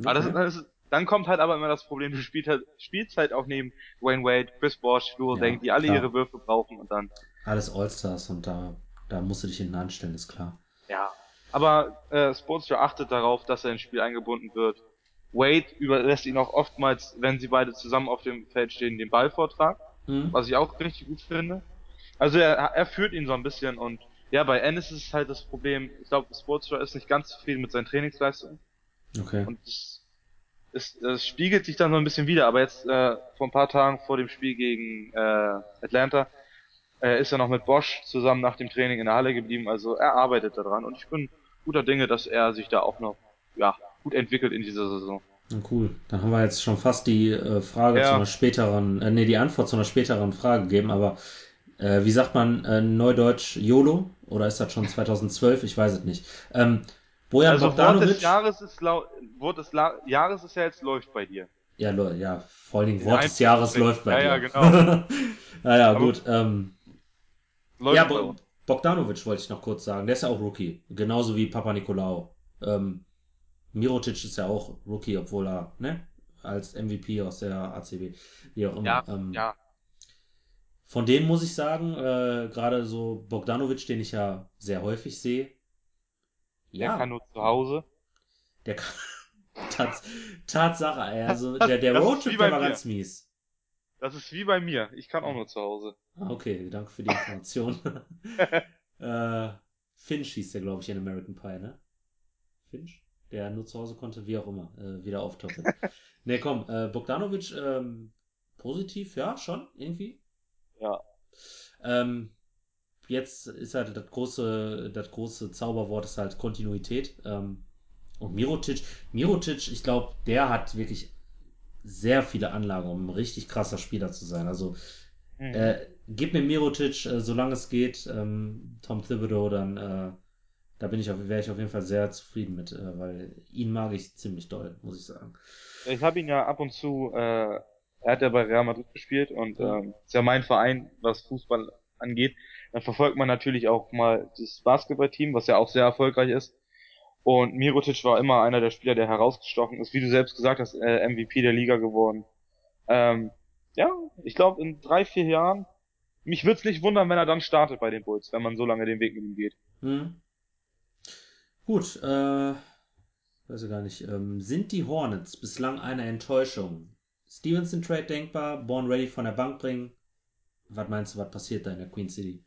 Okay. Aber das, das ist, dann kommt halt aber immer das Problem, du spielst halt, spielst halt auch neben Wayne Wade, Chris Bosh, Lou Ja, die alle klar. ihre Würfe brauchen und dann, Alles Allstars und da, da musst du dich hinten anstellen, ist klar. ja. Aber äh, Sportstra achtet darauf, dass er ins Spiel eingebunden wird. Wade überlässt ihn auch oftmals, wenn sie beide zusammen auf dem Feld stehen, den Ballvortrag, Mhm. was ich auch richtig gut finde. Also er, er führt ihn so ein bisschen und ja, bei Ennis ist es halt das Problem, ich glaube, Sportstra ist nicht ganz zufrieden mit seinen Trainingsleistungen. Okay. Und es, es, es spiegelt sich dann so ein bisschen wieder, aber jetzt äh, vor ein paar Tagen vor dem Spiel gegen äh, Atlanta äh, ist er noch mit Bosch zusammen nach dem Training in der Halle geblieben, also er arbeitet daran und ich bin guter Dinge, dass er sich da auch noch ja, gut entwickelt in dieser Saison. Cool. Dann haben wir jetzt schon fast die äh, Frage Ja. zu einer späteren, äh, nee, die Antwort zu einer späteren Frage gegeben, aber äh, wie sagt man äh, Neudeutsch YOLO? Oder ist das schon 2012? Ich weiß es nicht. Ähm, Bojan also Wort Bogdanovic. des Jahres ist lau Wort des La Jahres ist ja jetzt läuft bei dir. Ja, ja, vor allen Dingen In Wort des Jahres läuft bei Ja, dir. ja, genau. naja, Aber- gut. Ähm, Läuft ja, Bo. Bogdanovic wollte ich noch kurz sagen. Der ist ja auch Rookie. Genauso wie Papa Nikolaou. Ähm, Mirotic ist ja auch Rookie, obwohl er, ne? Als MVP aus der ACB, wie auch immer. ja, ähm, ja, Von denen muss ich sagen, äh, gerade so Bogdanovic, den ich ja sehr häufig sehe. der Ja, kann nur zu Hause. der kann. Tats Tatsache. Also der, der Das Roadtrip, wie der bei war mir. ganz mies. Das ist wie bei mir. Ich kann auch nur zu Hause. Ah, Okay, danke für die Information. äh, Finch hieß der, glaube ich, in American Pie, ne? Finch? Der nur zu Hause konnte, wie auch immer, äh, wieder auftauchen. ne, komm, äh, Bogdanovic, ähm, positiv, ja, schon, irgendwie. Ja. Ähm, jetzt ist halt das große, das große Zauberwort ist halt Kontinuität. Ähm, und Mirotic, Mirotic, ich glaube, der hat wirklich sehr viele Anlagen, um ein richtig krasser Spieler zu sein. Also Mhm. äh, gib mir Mirotic, äh, solange es geht, ähm, Tom Thibodeau, dann äh, da bin ich auf, wäre ich auf jeden Fall sehr zufrieden mit, äh, weil ihn mag ich ziemlich doll, muss ich sagen. Ich habe ihn ja ab und zu, äh, er hat ja bei Real Madrid gespielt und Ja. ähm, ist ja mein Verein, was Fußball angeht. Dann verfolgt man natürlich auch mal das Basketballteam, was ja auch sehr erfolgreich ist. Und Mirotic war immer einer der Spieler, der herausgestochen ist, wie du selbst gesagt hast, äh, MVP der Liga geworden. Ähm, ja, ich glaube in drei, vier Jahren, mich würde es nicht wundern, wenn er dann startet bei den Bulls, wenn man so lange den Weg mit ihm geht. Hm. Gut, äh, weiß ich gar nicht. Ähm, sind die Hornets bislang eine Enttäuschung? Stevenson Trade denkbar, Born Ready von der Bank bringen. Was meinst du, was passiert da in der Queen City?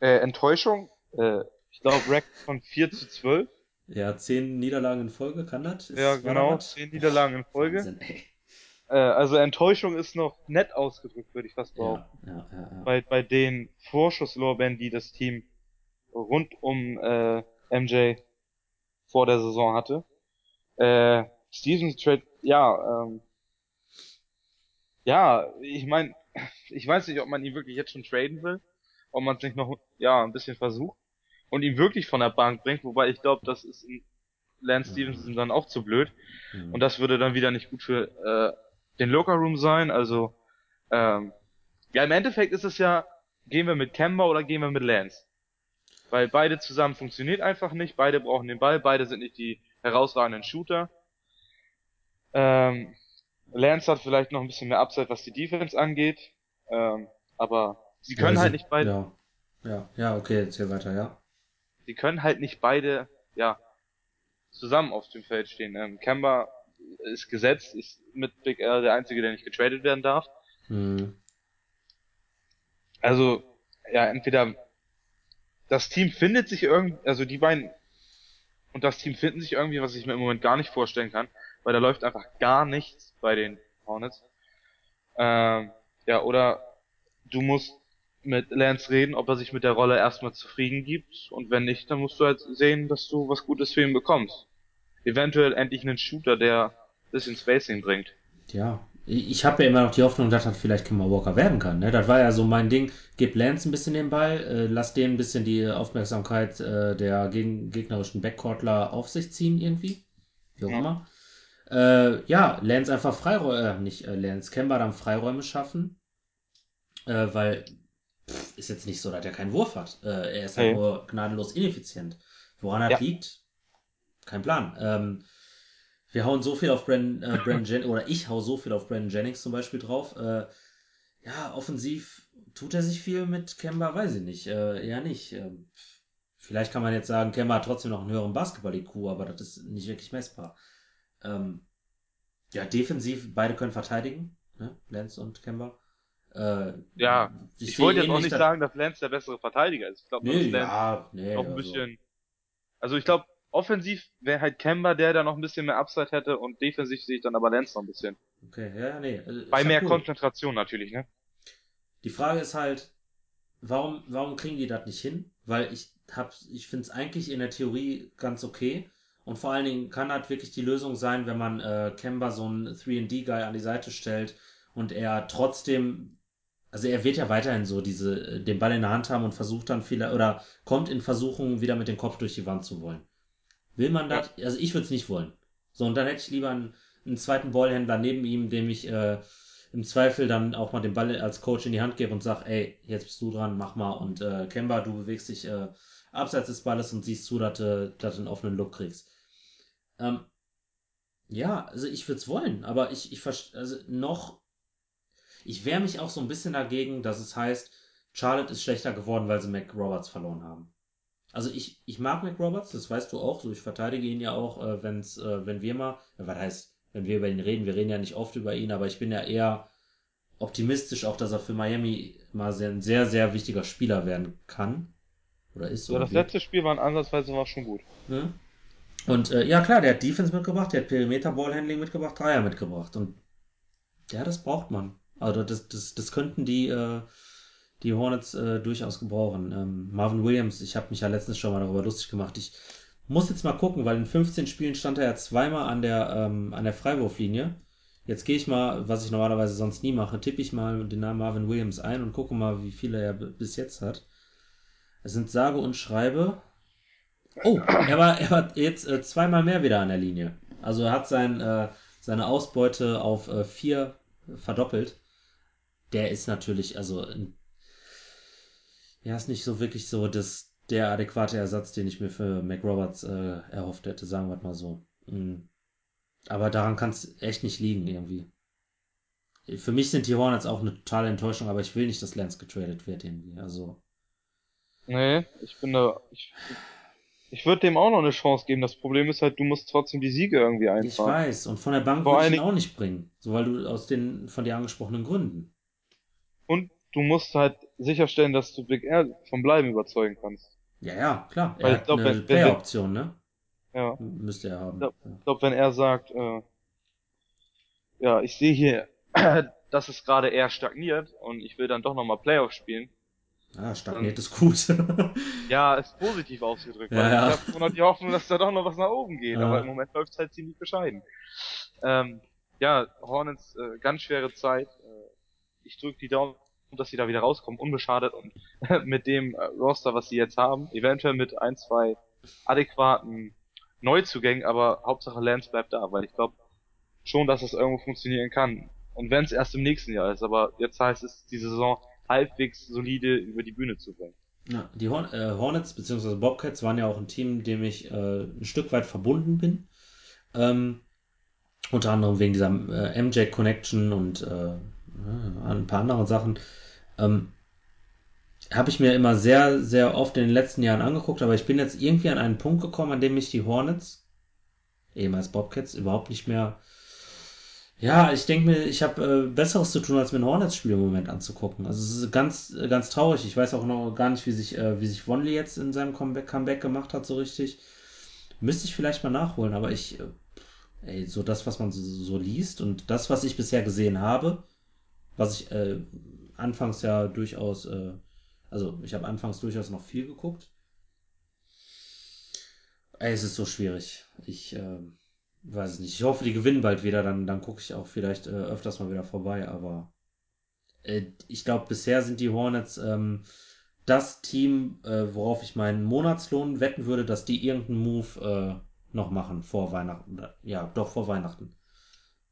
Äh, Enttäuschung, äh, ich glaube Rack von 4 zu 12. Ja, zehn Niederlagen in Folge, kann das? Ist- Ja, genau, was? zehn Niederlagen in Folge. Wahnsinn. Äh, also Enttäuschung ist noch nett ausgedrückt, würde ich fast behaupten. Ja, ja, ja, ja. Bei, bei den Vorschusslorbeeren, die das Team rund um äh, MJ vor der Saison hatte. Äh, Stevens Trade, ja, ähm, ja, ich meine, ich weiß nicht, ob man ihn wirklich jetzt schon traden will, ob man es nicht noch, ja, ein bisschen versucht und ihn wirklich von der Bank bringt, wobei ich glaube, das ist in Lance Stevenson dann auch zu blöd. Hm. Und das würde dann wieder nicht gut für äh, den Locker Room sein. Also ähm, ja, im Endeffekt ist es ja, gehen wir mit Kemba oder gehen wir mit Lance? Weil beide zusammen funktioniert einfach nicht, beide brauchen den Ball, beide sind nicht die herausragenden Shooter. Ähm, Lance hat vielleicht noch ein bisschen mehr Upside, was die Defense angeht, ähm, aber sie können Ja, halt sie- nicht beide, Ja. ja, ja, okay, jetzt hier weiter, ja. sie können halt nicht beide, ja, zusammen auf dem Feld stehen. Ähm, Kemba ist gesetzt, ist mit Big L der einzige, der nicht getradet werden darf. Hm. Also, ja, entweder das Team findet sich irgendwie, also die beiden und das Team finden sich irgendwie, was ich mir im Moment gar nicht vorstellen kann, weil da läuft einfach gar nichts bei den Hornets. Ähm, ja, oder du musst mit Lance reden, ob er sich mit der Rolle erstmal zufrieden gibt und wenn nicht, dann musst du halt sehen, dass du was Gutes für ihn bekommst. Eventuell endlich einen Shooter, der bisschen Spacing bringt. Ja, ich habe ja immer noch die Hoffnung, dass das vielleicht Kemba Walker werden kann. Ne? Das war ja so mein Ding. Gib Lance ein bisschen den Ball, äh, lass den ein bisschen die Aufmerksamkeit äh, der geg gegnerischen Backcourtler auf sich ziehen irgendwie. Wie auch Ja. immer. Äh, ja, Lance einfach Freiräume, äh, nicht äh, Lance, Kemba dann Freiräume schaffen. Äh, weil pff, ist jetzt nicht so, dass er keinen Wurf hat. Äh, er ist halt Nee. nur gnadenlos ineffizient. Woran das Ja. liegt? Kein Plan. Ähm, wir hauen so viel auf Brandon, äh, Brandon Jennings, oder ich hau so viel auf Brandon Jennings zum Beispiel drauf. Äh, ja, offensiv tut er sich viel mit Kemba, weiß ich nicht. Äh, eher nicht. Ähm, vielleicht kann man jetzt sagen, Kemba hat trotzdem noch einen höheren Basketball-IQ, aber das ist nicht wirklich messbar. Ähm, ja, defensiv, beide können verteidigen, ne? Lance und Kemba. Äh, Ja, Ich, sehe wollte jetzt auch nicht sagen, dass Lance der bessere Verteidiger ist. Ich glaube, Nee, dass Lance ja, nee. noch ein also- bisschen. Also ich glaube, offensiv wäre halt Kemba der, der noch ein bisschen mehr Upside hätte und defensiv sehe ich dann aber Lance noch ein bisschen. Okay, ja, nee. äh, Bei mehr cool. Konzentration natürlich, ne? Die Frage ist halt, warum, warum kriegen die das nicht hin? Weil ich hab, ich finde es eigentlich in der Theorie ganz okay. Und vor allen Dingen kann das wirklich die Lösung sein, wenn man äh, Kemba so einen 3D-Guy an die Seite stellt und er trotzdem, also er wird ja weiterhin so diese, äh, den Ball in der Hand haben und versucht dann viele, oder kommt in Versuchung, wieder mit dem Kopf durch die Wand zu wollen. Will man das? Also ich würde es nicht wollen. So, und dann hätte ich lieber einen, einen zweiten Ballhändler neben ihm, dem ich äh, im Zweifel dann auch mal den Ball als Coach in die Hand gebe und sag, ey, jetzt bist du dran, mach mal. Und äh, Kemba, du bewegst dich äh, abseits des Balles und siehst zu, dass du einen offenen Look kriegst. Ähm, ja, also ich würde es wollen, aber ich, ich also noch, ich wehre mich auch so ein bisschen dagegen, dass es heißt, Charlotte ist schlechter geworden, weil sie Mac Roberts verloren haben. Also ich, ich mag Mac Roberts, das weißt du auch, so ich verteidige ihn ja auch, äh, wenn's, äh, wenn wir mal, was heißt, wenn wir über ihn reden, wir reden ja nicht oft über ihn, aber ich bin ja eher optimistisch auch, dass er für Miami mal sehr, ein sehr, sehr wichtiger Spieler werden kann. Oder ist so. Ja, das letzte Spiel war ansatzweise war schon gut. Ne? Und äh, ja, klar, der hat Defense mitgebracht, der hat Perimeter-Ballhandling mitgebracht, Dreier mitgebracht. Und ja, das braucht man. Also das, das, das könnten die, äh, die Hornets äh, durchaus gebrauchen. Ähm, Marvin Williams, ich habe mich ja letztens schon mal darüber lustig gemacht. Ich muss jetzt mal gucken, weil in 15 Spielen stand er ja zweimal an der, ähm, an der Freiwurflinie. Jetzt gehe ich mal, was ich normalerweise sonst nie mache, tippe ich mal den Namen Marvin Williams ein und gucke mal, wie viele er bis jetzt hat. Es sind sage und schreibe. Oh, er war, er war jetzt äh, zweimal mehr wieder an der Linie. Also er hat sein, äh, seine Ausbeute auf äh, vier verdoppelt. Der ist natürlich, also ein, ja, ist nicht so wirklich so das, der adäquate Ersatz, den ich mir für Mac Roberts äh, erhofft hätte, sagen wir mal so. Mhm. Aber daran kann es echt nicht liegen irgendwie. Für mich sind die Hornets auch eine totale Enttäuschung, aber ich will nicht, dass Lance getradet wird irgendwie. Also, Nee, ich bin da. Ich, ich würde dem auch noch eine Chance geben. Das Problem ist halt, du musst trotzdem die Siege irgendwie ich einfahren. weiß. Und von der Bank würde ich ihn auch nicht bringen. So, weil du aus den von dir angesprochenen Gründen. Und du musst halt sicherstellen, dass du Big Air vom Bleiben überzeugen kannst. Ja, ja, klar. Er Weil ich hat glaub, eine wenn- Player-Option, ne? Ja. Müsste er haben. Ich glaube, wenn er sagt, äh, ja, ich sehe hier, dass es gerade eher stagniert und ich will dann doch nochmal Playoff spielen. Ah, stagniert ist gut. Ja, ist positiv ausgedrückt, Ja, weil ja. ich habe noch die Hoffnung, dass da doch noch was nach oben geht, Ja. aber im Moment läuft es halt ziemlich bescheiden. Ähm, ja, Hornets, äh, ganz schwere Zeit. Äh, ich drücke die Daumen, dass sie da wieder rauskommen, unbeschadet und mit dem äh, Roster, was sie jetzt haben, eventuell mit ein, zwei adäquaten Neuzugängen, aber Hauptsache Lance bleibt da, weil ich glaube schon, dass das irgendwo funktionieren kann. Und wenn es erst im nächsten Jahr ist, aber jetzt heißt es, die Saison halbwegs solide über die Bühne zu bringen. Ja, die Horn äh, Hornets bzw. Bobcats waren ja auch ein Team, dem ich äh, ein Stück weit verbunden bin. Ähm, unter anderem wegen dieser äh, MJ Connection und äh, ein paar anderen Sachen. Ähm, habe ich mir immer sehr, sehr oft in den letzten Jahren angeguckt, aber ich bin jetzt irgendwie an einen Punkt gekommen, an dem mich die Hornets, ehemals Bobcats, überhaupt nicht mehr. Ja, ich denke mir, ich habe äh, Besseres zu tun, als mir ein Hornets-Spiel im Moment anzugucken. Also es ist ganz, äh, ganz traurig. Ich weiß auch noch gar nicht, wie sich, äh, wie sich Wonley jetzt in seinem Comeback, Comeback gemacht hat, so richtig. Müsste ich vielleicht mal nachholen, aber ich, äh, ey, so das, was man so, so liest und das, was ich bisher gesehen habe, was ich äh, anfangs ja durchaus, äh, also ich habe anfangs durchaus noch viel geguckt. Es ist so schwierig. Ich äh, weiß es nicht. Ich hoffe, die gewinnen bald wieder, dann, dann gucke ich auch vielleicht äh, öfters mal wieder vorbei, aber äh, ich glaube, bisher sind die Hornets ähm, das Team, äh, worauf ich meinen Monatslohn wetten würde, dass die irgendeinen Move äh, noch machen vor Weihnachten. Ja, doch vor Weihnachten.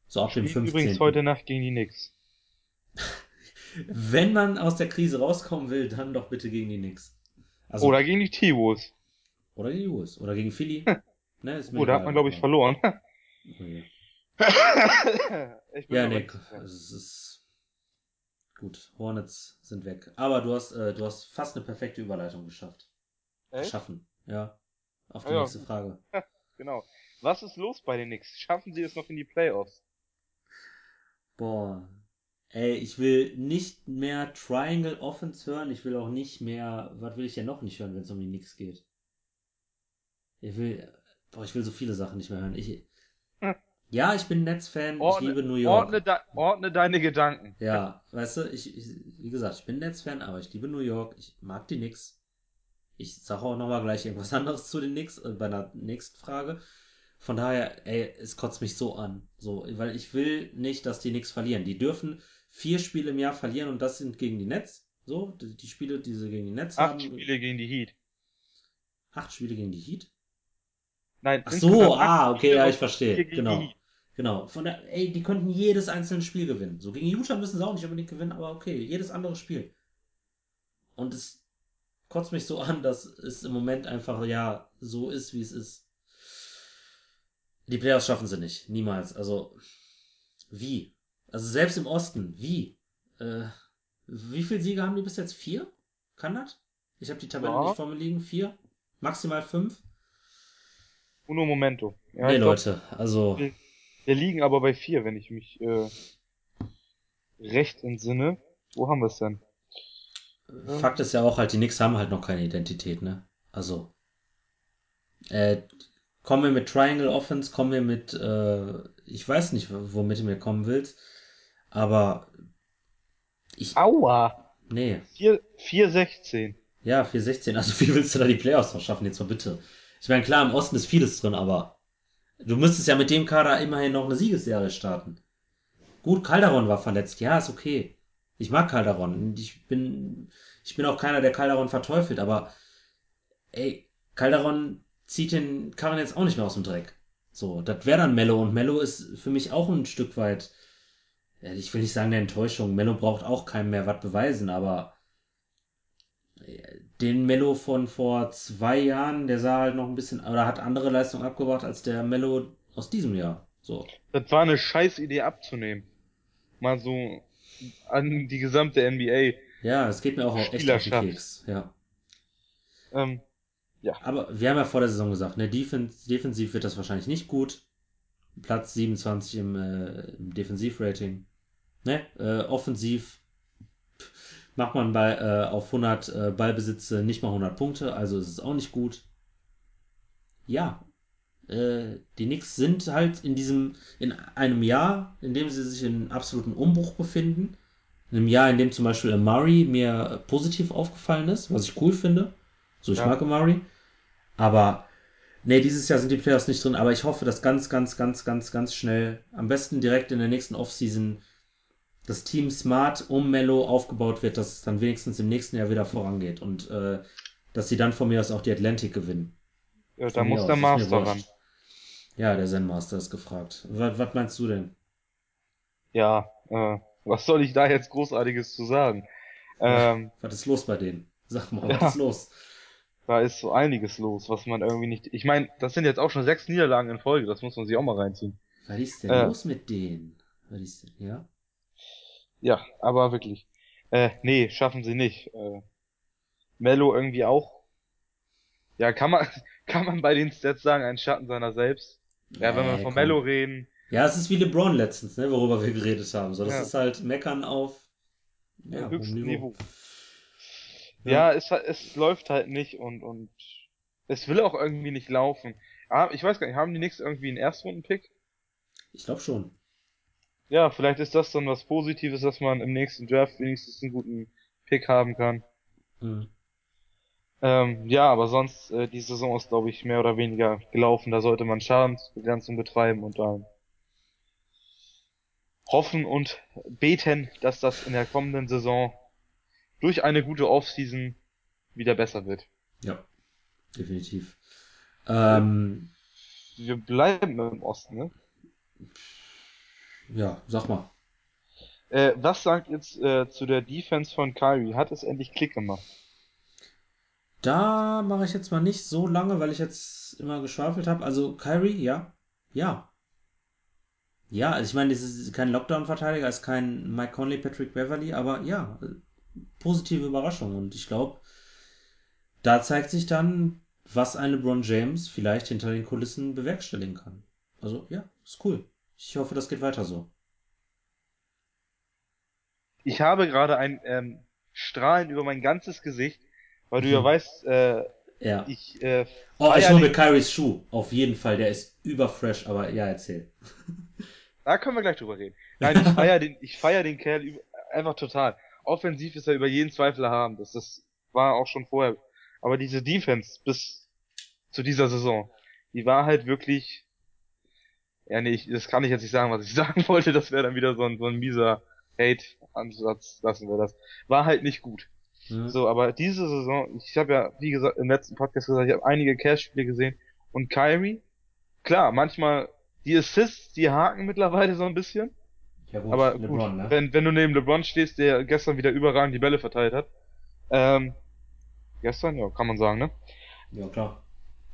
So ab dem Spielen 15. übrigens heute Nacht gegen die Knicks. Wenn man aus der Krise rauskommen will, dann doch bitte gegen die Knicks. Also, Oder gegen die T-Wolves. oder gegen die US. Oder gegen Philly. ne, ist mir Oh, da hat man, glaube ich, verloren. Okay. ich Ja, nee, es ist gut. Hornets sind weg. Aber du hast, äh, du hast fast eine perfekte Überleitung geschafft. Echt? Geschaffen. Ja. Auf die ja, nächste. Frage. Genau. Was ist los bei den Knicks? Schaffen sie es noch in die Playoffs? Boah. Ey, ich will nicht mehr Triangle Offense hören. Ich will auch nicht mehr. Was will ich denn noch nicht hören, wenn es um die Knicks geht? Ich will. Boah, ich will so viele Sachen nicht mehr hören. Ich. Hm. Ja, ich bin Nets-Fan. Ich liebe New York. ordne, de ordne deine Gedanken. Ja, weißt du, ich, ich wie gesagt, ich bin Nets-Fan, aber ich liebe New York. Ich mag die Knicks. Ich sage auch nochmal gleich irgendwas anderes zu den Knicks äh, bei der nächsten Frage. Von daher, ey, es kotzt mich so an. So, weil ich will nicht, dass die Knicks verlieren. Die dürfen vier Spiele im Jahr verlieren und das sind gegen die Nets. So, die, die Spiele, die sie gegen die Nets Acht haben. Spiele gegen die Heat. Acht Spiele gegen die Heat? Nein, Ach so, acht ah, okay, Spiele ja, ich verstehe. Genau. Genau. Von der, ey, die könnten jedes einzelne Spiel gewinnen. So gegen Utah müssen sie auch nicht unbedingt gewinnen, aber okay, jedes andere Spiel. Und es kotzt mich so an, dass es im Moment einfach, ja, so ist, wie es ist. Die Playoffs schaffen sie nicht. Niemals. Also, wie? Also selbst im Osten, wie? Äh, wie viele Siege haben die bis jetzt? Vier? Kann das? Ich habe die Tabelle Ja. nicht vor mir liegen. Vier? Maximal fünf? Uno Momento. Ja, nee, ich glaub, Leute. Also, Wir liegen aber bei vier, wenn ich mich äh, recht entsinne. Wo haben wir es denn? Fakt ist ja auch halt, die Knicks haben halt noch keine Identität, ne? Also, äh, kommen wir mit Triangle Offense, kommen wir mit, äh, ich weiß nicht, womit du mir kommen willst, aber ich, Aua! nee, 4, 416. ja, 416, also wie willst du da die Playoffs noch schaffen, jetzt mal bitte? Ich meine, klar, im Osten ist vieles drin, aber du müsstest ja mit dem Kader immerhin noch eine Siegesserie starten. Gut, Calderon war verletzt, ja, ist okay. Ich mag Calderon. und Ich bin, ich bin auch keiner, der Calderon verteufelt, aber ey, Calderon zieht den Karren jetzt auch nicht mehr aus dem Dreck. So, das wäre dann Mello und Mello ist für mich auch ein Stück weit, ich will nicht sagen eine Enttäuschung. Mello braucht auch keinem mehr was beweisen, aber äh, den Mello von vor zwei Jahren, der sah halt noch ein bisschen, oder hat andere Leistungen abgebracht als der Mello aus diesem Jahr. So. Das war eine scheiß Idee abzunehmen. Mal so an die gesamte NBA. Ja, es geht mir auch echt auf den. Keks. Ja. Ähm, Aber wir haben ja vor der Saison gesagt, ne, Defens defensiv wird das wahrscheinlich nicht gut. Platz 27 im, äh, im Defensivrating. Ne, äh, offensiv macht man bei äh, auf 100 äh, Ballbesitze nicht mal 100 Punkte, also ist es auch nicht gut. Ja, äh, die Knicks sind halt in diesem in einem Jahr, in dem sie sich in absoluten Umbruch befinden. In einem Jahr, in dem zum Beispiel Murray mir positiv aufgefallen ist, was ich cool finde. So, ich Ja. mag Murray. Aber, nee, dieses Jahr sind die Playoffs nicht drin, aber ich hoffe, dass ganz, ganz, ganz, ganz, ganz schnell, am besten direkt in der nächsten Offseason, das Team Smart um Mello aufgebaut wird, dass es dann wenigstens im nächsten Jahr wieder vorangeht und äh, dass sie dann von mir aus auch die Atlantic gewinnen. ja, da Von muss der Master ran. Ja, der Zen Master ist gefragt. Was, was meinst du denn? Ja, äh, was soll ich da jetzt Großartiges zu sagen? Ähm, Was ist los bei denen? Sag mal, Ja. was ist los? da ist so einiges los, was man irgendwie nicht. Ich meine, das sind jetzt auch schon sechs Niederlagen in Folge, das muss man sich auch mal reinziehen. Was ist denn Äh. los mit denen? Was ist denn, ja? Ja, aber wirklich. Äh, nee, schaffen sie nicht. Äh, Mello irgendwie auch. Ja, kann man, kann man bei den Stats sagen, ein Schatten seiner selbst. Ja, wenn wir von komm. Mello reden. Ja, es ist wie LeBron letztens, ne, worüber wir geredet haben. So, das Ja. ist halt Meckern auf ja, höchstem Niveau. Ja. Ja, es, es läuft halt nicht und, und es will auch irgendwie nicht laufen. Ah, ich weiß gar nicht, haben die Knicks irgendwie einen Erstrunden-Pick? Ich glaube schon. Ja, vielleicht ist das dann was Positives, dass man im nächsten Draft wenigstens einen guten Pick haben kann. Hm. Ähm, ja, aber sonst, äh, die Saison ist, glaube ich, mehr oder weniger gelaufen. Da sollte man Schadensbegrenzung betreiben und dann hoffen und beten, dass das in der kommenden Saison durch eine gute Offseason wieder besser wird. Ja, definitiv. Ähm, Wir bleiben im Osten, ne? Ja, sag mal. Äh, was sagt jetzt äh, zu der Defense von Kyrie? Hat es endlich Klick gemacht? Da mache ich jetzt mal nicht so lange, weil ich jetzt immer geschwafelt habe. Also Kyrie, ja. Ja. Ja, also ich meine, das ist kein Lockdown-Verteidiger, ist kein Mike Conley, Patrick Beverly, aber ja, positive Überraschung. Und ich glaube, da zeigt sich dann, was ein LeBron James vielleicht hinter den Kulissen bewerkstelligen kann. Also ja, ist cool. Ich hoffe, das geht weiter so. Ich habe gerade ein ähm, Strahlen über mein ganzes Gesicht, weil du ja weißt, äh, Ja. ich äh, Oh, ich hole mir Kyries Schuh. Auf jeden Fall, der ist überfresh, aber ja, erzähl. Da können wir gleich drüber reden. Nein, ich feier den, ich feier den Kerl über, einfach total. Offensiv ist er über jeden Zweifel haben. Das, das war auch schon vorher. Aber diese Defense bis zu dieser Saison, die war halt wirklich, ja nee, ich, das kann ich jetzt nicht sagen, was ich sagen wollte. Das wäre dann wieder so ein, so ein mieser Hate-Ansatz. Lassen wir das. War halt nicht gut. Hm. So, aber diese Saison, ich habe ja, wie gesagt, im letzten Podcast gesagt, ich habe einige Cash-Spiele gesehen und Kyrie, klar, manchmal die Assists, die haken mittlerweile so ein bisschen, Ja gut, aber LeBron, gut, ne? wenn, wenn du neben LeBron stehst, der gestern wieder überragend die Bälle verteilt hat, ähm, gestern, ja, kann man sagen, ne? Ja, klar.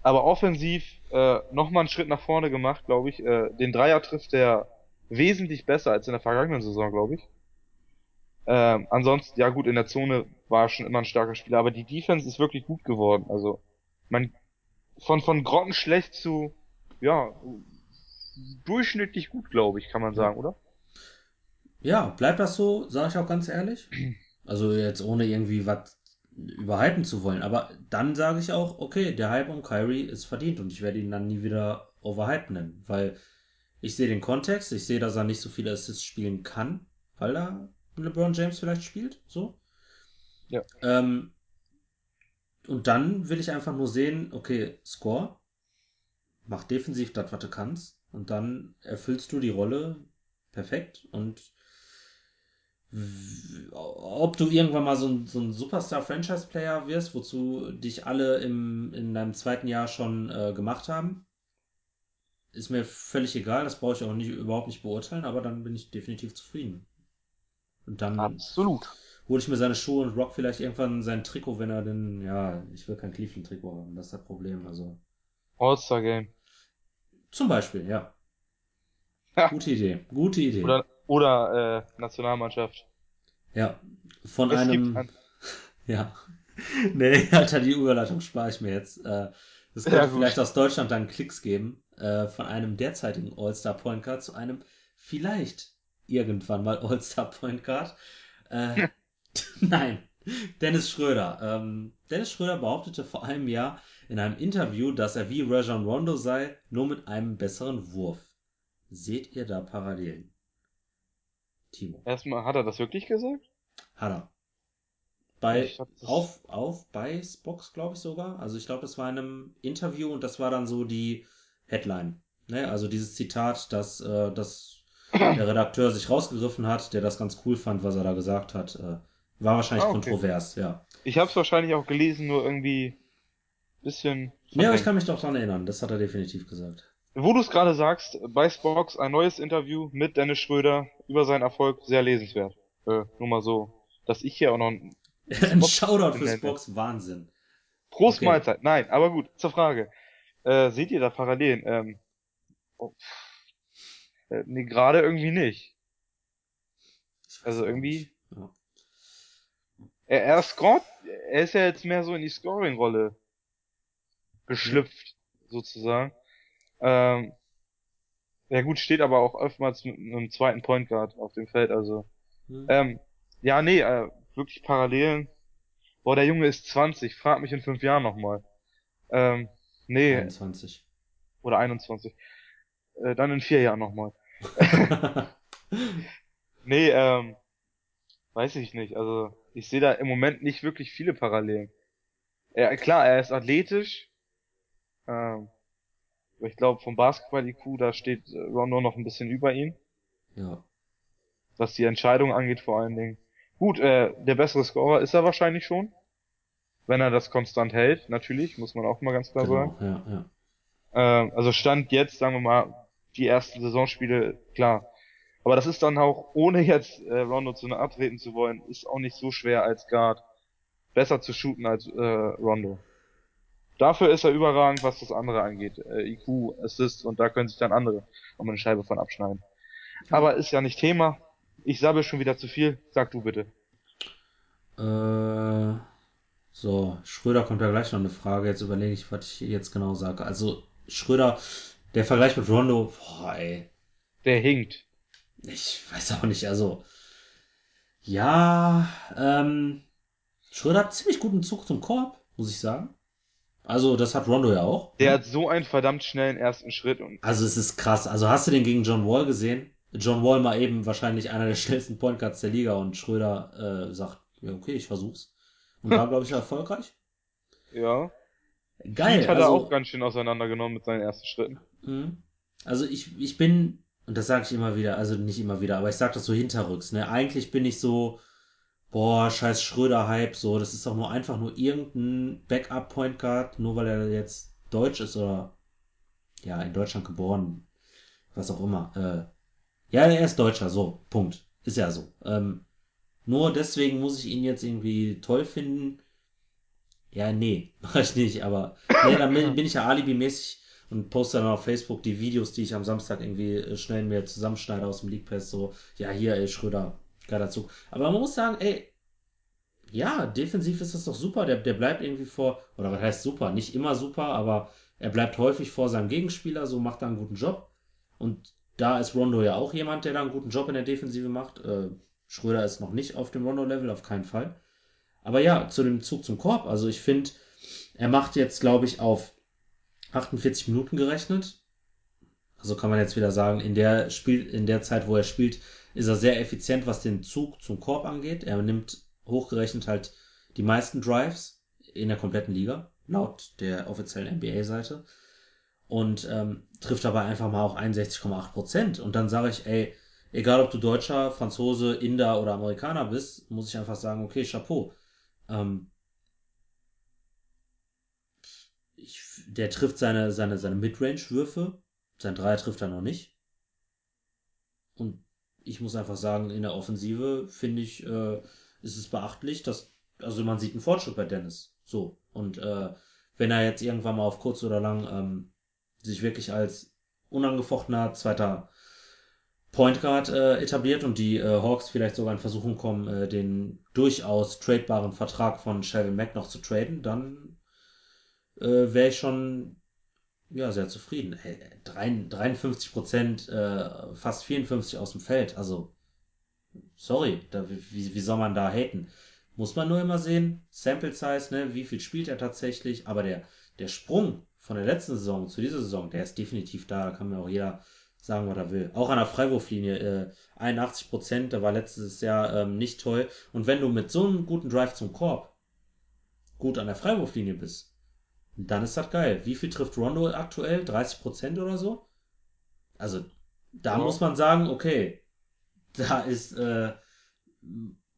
Aber offensiv äh, nochmal einen Schritt nach vorne gemacht, glaube ich. Äh, den Dreier trifft er wesentlich besser als in der vergangenen Saison, glaube ich. Ähm, ansonsten, ja gut, in der Zone war er schon immer ein starker Spieler, aber die Defense ist wirklich gut geworden. Also man von von grottenschlecht zu ja durchschnittlich gut, glaube ich, kann man sagen, oder? Ja, bleibt das so, sage ich auch ganz ehrlich. Also jetzt ohne irgendwie was überhypen zu wollen. Aber dann sage ich auch, okay, der Hype um Kyrie ist verdient und ich werde ihn dann nie wieder overhype nennen. Weil ich sehe den Kontext, ich sehe, dass er nicht so viele Assists spielen kann, weil da LeBron James vielleicht spielt. So. Ja. Ähm, und dann will ich einfach nur sehen, okay, Score, mach defensiv das, was du kannst. Und dann erfüllst du die Rolle perfekt und ob du irgendwann mal so ein, so ein Superstar-Franchise-Player wirst, wozu dich alle im, in deinem zweiten Jahr schon äh, gemacht haben, ist mir völlig egal. Das brauche ich auch nicht, überhaupt nicht beurteilen, aber dann bin ich definitiv zufrieden. Und dann Absolut. hole ich mir seine Schuhe und rock vielleicht irgendwann sein Trikot, wenn er denn, ja, ich will kein Cleveland-Trikot haben, das ist das Problem. Also All-Star Game. zum Beispiel, ja. Ja. Gute Idee, gute Idee. Oder oder äh, Nationalmannschaft. ja, von Es einem. ein, Ja. Nee, Alter, die Überleitung spare ich mir jetzt. Äh, Das Ja, könnte gut. vielleicht aus Deutschland dann Klicks geben. Äh, von einem derzeitigen All-Star Point Guard zu einem vielleicht irgendwann mal All-Star Point Guard. Äh, nein, Dennis Schröder. Ähm, Dennis Schröder behauptete vor einem Jahr in einem Interview, dass er wie Rajon Rondo sei, nur mit einem besseren Wurf. Seht ihr da Parallelen? Timo. Erstmal, hat er das wirklich gesagt? Hat er. Bei, auf, auf, bei Spox, glaube ich sogar. Also ich glaube, das war in einem Interview und das war dann so die Headline. Ne? Also dieses Zitat, dass, äh, dass der Redakteur sich rausgegriffen hat, der das ganz cool fand, was er da gesagt hat. Äh, war wahrscheinlich Ah, okay. kontrovers, ja. Ich hab's wahrscheinlich auch gelesen, nur irgendwie bisschen. Ja, aber ich kann mich doch daran erinnern. Das hat er definitiv gesagt. Wo du es gerade sagst, bei Spox ein neues Interview mit Dennis Schröder über seinen Erfolg, sehr lesenswert. Äh, nur mal so, dass ich hier auch noch ein Ein Shoutout für. Spox, Wahnsinn. Prost Okay. Mahlzeit. Nein, aber gut, zur Frage. Äh, seht ihr da Parallelen? Ähm, oh, äh, nee, gerade irgendwie nicht. Also irgendwie-. Ja. Er, er scoret, er ist ja jetzt mehr so in die Scoring-Rolle geschlüpft, sozusagen. Ähm, ja gut, steht aber auch oftmals mit einem zweiten Point Guard auf dem Feld, also. Hm. Ähm, ja, nee, äh, wirklich Parallelen. Boah, der Junge ist 20, frag mich in fünf Jahren nochmal. Ähm, nee, 21. oder 21. Äh, dann in vier Jahren nochmal. Nee, ähm, weiß ich nicht. Also ich sehe da im Moment nicht wirklich viele Parallelen. Ja, klar, er ist athletisch. Ähm, ich glaube, vom Basketball-IQ, da steht äh, Rondo noch ein bisschen über ihn. ja, Was die Entscheidung angeht, vor allen Dingen. Gut, äh, der bessere Scorer ist er wahrscheinlich schon. Wenn er das konstant hält, natürlich, muss man auch mal ganz klar sagen. genau, ja, ja. Ähm, also Stand jetzt, sagen wir mal, die ersten Saisonspiele, klar. Aber das ist dann auch, ohne jetzt äh, Rondo zu nahe treten zu wollen, ist auch nicht so schwer als Guard besser zu shooten als äh, Rondo. Dafür ist er überragend, was das andere angeht. Äh, IQ, Assist und da können sich dann andere um eine Scheibe von abschneiden. Aber ist ja nicht Thema. Ich sabbel schon wieder zu viel. Sag du bitte. Äh, so, Schröder kommt ja gleich noch eine Frage. Jetzt überlege ich, was ich jetzt genau sage. Also, Schröder, der Vergleich mit Rondo, boah, ey, Der hinkt. ich weiß auch nicht, also, ja, ähm, Schröder hat ziemlich guten Zug zum Korb, muss ich sagen. Also, das hat Rondo ja auch. Der hat so einen verdammt schnellen ersten Schritt und Also, es ist krass. Also, hast du den gegen John Wall gesehen? John Wall mal eben wahrscheinlich einer der schnellsten Point Guards der Liga und Schröder äh, sagt, ja, okay, ich versuch's. Und war, glaube ich, erfolgreich. ja. Geil. Heat hat also, er auch ganz schön auseinandergenommen mit seinen ersten Schritten. Mhm. Also ich, ich bin, und das sage ich immer wieder, also nicht immer wieder, aber ich sage das so hinterrücks, ne? Eigentlich bin ich so, boah, scheiß Schröder-Hype, so, das ist doch nur einfach nur irgendein Backup-Point Guard, nur weil er jetzt deutsch ist oder ja, in Deutschland geboren, was auch immer. Äh, ja, er ist Deutscher, so, Punkt. Ist ja so. Ähm, nur deswegen muss ich ihn jetzt irgendwie toll finden. Ja, nee, mach ich nicht, aber nee, dann bin, bin ich ja alibimäßig und poste dann auf Facebook die Videos, die ich am Samstag irgendwie äh, schnell mir zusammenschneide aus dem League Pass, so, ja, hier, ey, Schröder, geiler Zug. Aber man muss sagen, ey, ja, defensiv ist das doch super, der, der bleibt irgendwie vor, oder was heißt super, nicht immer super, aber er bleibt häufig vor seinem Gegenspieler, so macht er einen guten Job. Und da ist Rondo ja auch jemand, der da einen guten Job in der Defensive macht. Äh, Schröder ist noch nicht auf dem Rondo-Level, auf keinen Fall. Aber ja, zu dem Zug zum Korb. Also ich finde, er macht jetzt, glaube ich, auf 48 Minuten gerechnet. Also kann man jetzt wieder sagen, in der Spiel, in der Zeit, wo er spielt, ist er sehr effizient, was den Zug zum Korb angeht. Er nimmt hochgerechnet halt die meisten Drives in der kompletten Liga, laut der offiziellen NBA-Seite. Und ähm, trifft dabei einfach mal auch 61,8 Prozent. Und dann sage ich, ey, egal ob du Deutscher, Franzose, Inder oder Amerikaner bist, muss ich einfach sagen, okay, Chapeau. Ähm, ich, der trifft seine, seine, seine Midrange-Würfe. Sein Dreier trifft er noch nicht. Und ich muss einfach sagen, in der Offensive finde ich, äh, ist es beachtlich, dass, also man sieht einen Fortschritt bei Dennis. So. Und äh, wenn er jetzt irgendwann mal auf kurz oder lang ähm, sich wirklich als unangefochtener zweiter Point Guard äh, etabliert und die äh, Hawks vielleicht sogar in Versuchung kommen, äh, den durchaus tradebaren Vertrag von Shelvin Mack noch zu traden, dann äh, wäre ich schon ja sehr zufrieden. Hey, 53 Prozent, äh, fast 54 aus dem Feld. Also sorry, da, wie, wie soll man da haten? Muss man nur immer sehen, Sample Size, ne, wie viel spielt er tatsächlich, aber der, der Sprung von der letzten Saison zu dieser Saison, der ist definitiv da, da kann mir auch jeder sagen, was er will. Auch an der Freiwurflinie, äh, 81 Prozent, da war letztes Jahr ähm, nicht toll. Und wenn du mit so einem guten Drive zum Korb gut an der Freiwurflinie bist, dann ist das geil. Wie viel trifft Rondo aktuell? 30 Prozent oder so? Also, da Ja. muss man sagen, okay, da ist, äh,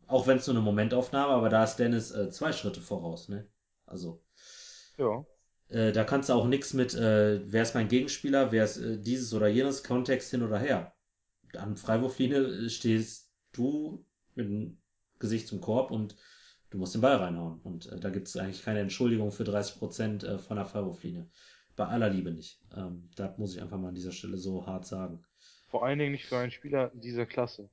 auch wenn es nur eine Momentaufnahme, aber da ist Dennis äh, zwei Schritte voraus, ne? Also, Ja. äh, da kannst du auch nichts mit, äh, wer ist mein Gegenspieler, wer ist äh, dieses oder jenes, Kontext hin oder her. An Freiwurflinie äh, stehst du mit dem Gesicht zum Korb und du musst den Ball reinhauen. Und äh, da gibt es eigentlich keine Entschuldigung für 30% äh, von der Freiwurflinie. Bei aller Liebe nicht. Ähm, das muss ich einfach mal an dieser Stelle so hart sagen. Vor allen Dingen nicht für einen Spieler dieser Klasse.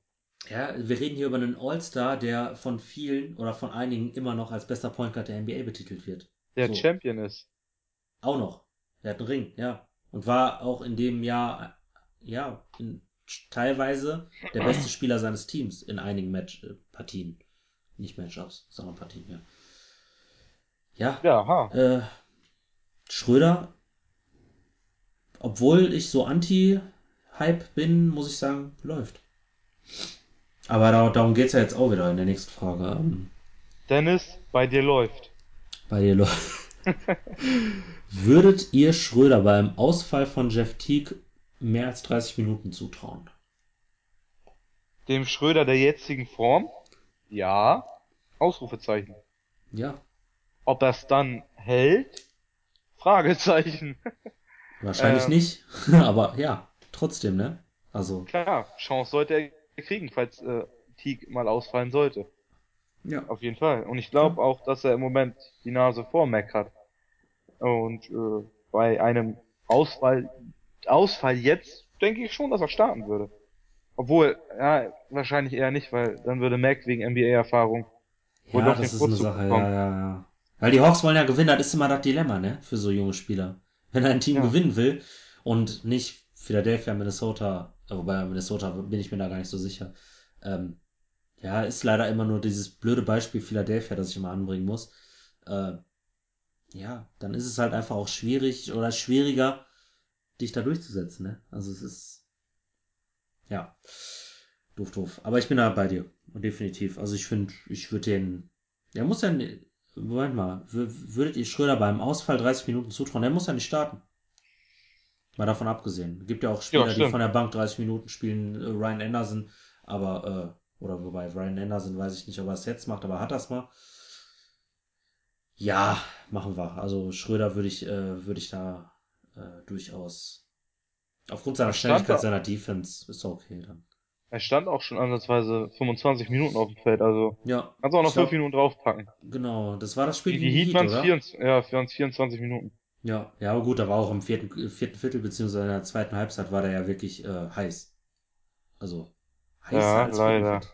Ja, wir reden hier über einen All-Star, der von vielen oder von einigen immer noch als bester Point Guard der NBA betitelt wird. Der So. Champion ist. Auch noch. Der hat einen Ring, ja. Und war auch in dem Jahr, äh, ja, in, teilweise der beste Spieler seines Teams in einigen Match-Partien. Nicht Matchups, sondern Partien, ja. Ja, Ja, ha. äh, Schröder, obwohl ich so anti-Hype bin, muss ich sagen, läuft. Aber da, darum geht's ja jetzt auch wieder in der nächsten Frage. Ähm, Dennis, bei dir läuft. bei dir läuft. Würdet ihr Schröder beim Ausfall von Jeff Teague mehr als 30 Minuten zutrauen? Dem Schröder der jetzigen Form? Ja. Ausrufezeichen. Ja, Ob das dann hält? Fragezeichen. wahrscheinlich Ähm. nicht. Aber ja, trotzdem, ne? Also, Klar, Chance sollte er kriegen, falls äh, Teague mal ausfallen sollte. ja. Auf jeden Fall. Und ich glaube auch, dass er im Moment die Nase vor Mac hat. Und äh, bei einem Ausfall, Ausfall jetzt denke ich schon, dass er starten würde. Obwohl, ja, wahrscheinlich eher nicht, weil dann würde Mac wegen NBA-Erfahrung wohl Ja, doch das den ist eine Vorzug Sache, bekommen. ja, ja, ja. Weil die Hawks wollen ja gewinnen, das ist immer das Dilemma, ne? Für so junge Spieler. Wenn ein Team Ja. gewinnen will und nicht Philadelphia, Minnesota, wobei Minnesota bin ich mir da gar nicht so sicher. Ähm, ja, ist leider immer nur dieses blöde Beispiel Philadelphia, das ich immer anbringen muss. Äh, ja, dann ist es halt einfach auch schwierig oder schwieriger, dich da durchzusetzen, ne? Also es ist, ja, doof, doof. Aber ich bin da bei dir. Und definitiv. Also ich finde, ich würde den, der muss ja, Moment mal, wür- würdet ihr Schröder beim Ausfall 30 Minuten zutrauen? Der muss ja nicht starten. Mal davon abgesehen. Gibt ja auch Spieler, die stimmt. von der Bank 30 Minuten spielen, äh, Ryan Anderson, aber, äh, oder wobei Ryan Anderson weiß ich nicht, ob er es jetzt macht, aber hat das mal. Ja, machen wir. Also Schröder würde ich, äh, würde ich da äh, durchaus. Aufgrund seiner Er Schnelligkeit, seiner Defense ist doch okay dann. Er stand auch schon ansatzweise 25 Minuten auf dem Feld, also Ja. kannst du auch noch ich glaub, 5 Minuten draufpacken. Genau, das war das Spiel Die, gegen die Heat waren oder? 24, ja, waren's 24 Minuten. Ja, ja, aber gut, da war auch im vierten, vierten Viertel beziehungsweise in der zweiten Halbzeit war der ja wirklich äh, heiß. Also heißer Ja, als leider. Viertel.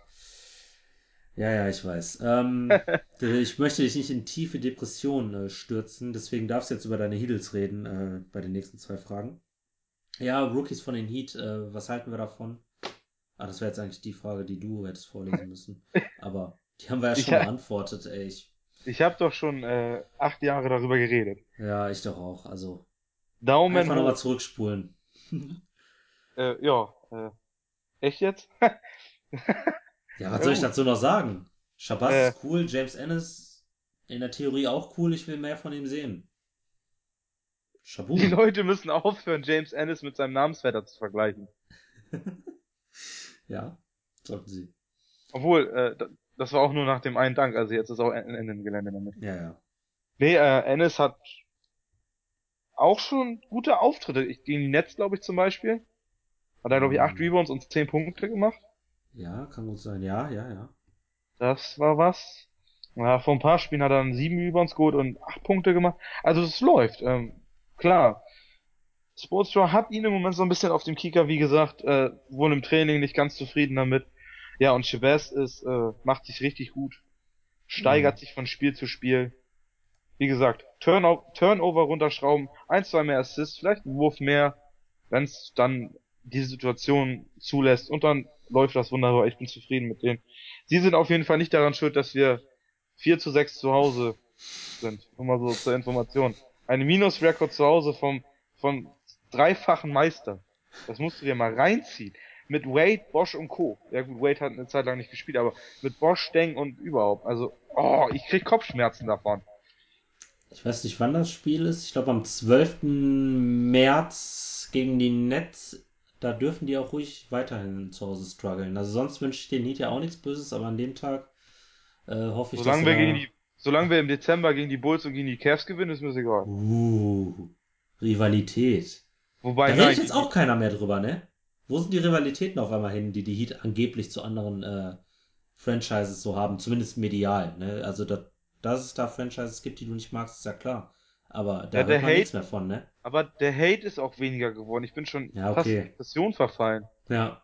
Ja, ja, ich weiß. Ähm, ich möchte dich nicht in tiefe Depressionen äh, stürzen, deswegen darfst du jetzt über deine Heatles reden äh, bei den nächsten zwei Fragen. Ja, Rookies von den Heat, äh, was halten wir davon? Ah, das wäre jetzt eigentlich die Frage, die du hättest vorlesen müssen. Aber die haben wir ja schon beantwortet, ey. Ich, Ich habe doch schon äh, acht Jahre darüber geredet. ja, ich doch auch. Also Daumen einfach nochmal zurückspulen. Äh, ja, äh, echt jetzt? Ja, was soll ich dazu noch sagen? Shabazz Äh. ist cool, James Ennis in der Theorie auch cool, ich will mehr von ihm sehen. Shabu. Die Leute müssen aufhören, James Ennis mit seinem Namensvetter zu vergleichen. Ja, sollten sie. Obwohl, äh, da- das war auch nur nach dem einen Dank, also jetzt ist auch Ende im Gelände damit. Ja, ja. Nee, äh, Ennis hat auch schon gute Auftritte. Ich, gegen die Nets, glaube ich, zum Beispiel. Hat er, glaube ich, acht Mhm. Rebounds und zehn Punkte gemacht. Ja, kann gut sein. Ja, ja, ja. Das war was. Ja, vor ein paar Spielen hat er dann sieben Rebounds geholt und acht Punkte gemacht. Also es läuft. Ähm, klar. Sportsdraw hat ihn im Moment so ein bisschen auf dem Kicker, wie gesagt, äh, wohl im Training nicht ganz zufrieden damit. Ja, und Chavez ist, äh, macht sich richtig gut. Steigert Mhm. sich von Spiel zu Spiel. Wie gesagt, Turno Turnover runterschrauben, ein, zwei mehr Assists, vielleicht ein Wurf mehr, wenn es dann die Situation zulässt und dann läuft das wunderbar. Ich bin zufrieden mit denen. Sie sind auf jeden Fall nicht daran schuld, dass wir 4 zu 6 zu Hause sind. Nur mal so zur Information. Eine Minus-Record zu Hause vom, vom dreifachen Meister. Das musst du dir mal reinziehen. Mit Wade, Bosch und Co. Ja gut, Wade hat eine Zeit lang nicht gespielt, aber mit Bosch, Deng und überhaupt. Also, oh, ich krieg Kopfschmerzen davon. Ich weiß nicht, wann das Spiel ist. Ich glaube am 12. März gegen die Nets. Da dürfen die auch ruhig weiterhin zu Hause strugglen. Also sonst wünsche ich den Heat ja auch nichts Böses, aber an dem Tag äh, hoffe ich, Solange dass wir gegen die, solange wir im Dezember gegen die Bulls und gegen die Cavs gewinnen, ist mir das egal. Uh, Rivalität. Wobei, Da nein, redet jetzt auch keiner mehr drüber, ne? Wo sind die Rivalitäten auf einmal hin, die die Heat angeblich zu anderen äh, Franchises so haben? Zumindest medial, ne? Also, da, dass es da Franchises gibt, die du nicht magst, ist ja klar. Aber da Ja, der hört man Hate- nichts mehr von, ne? aber der Hate ist auch weniger geworden. Ich bin schon Ja, fast okay. in Depression verfallen. Ja.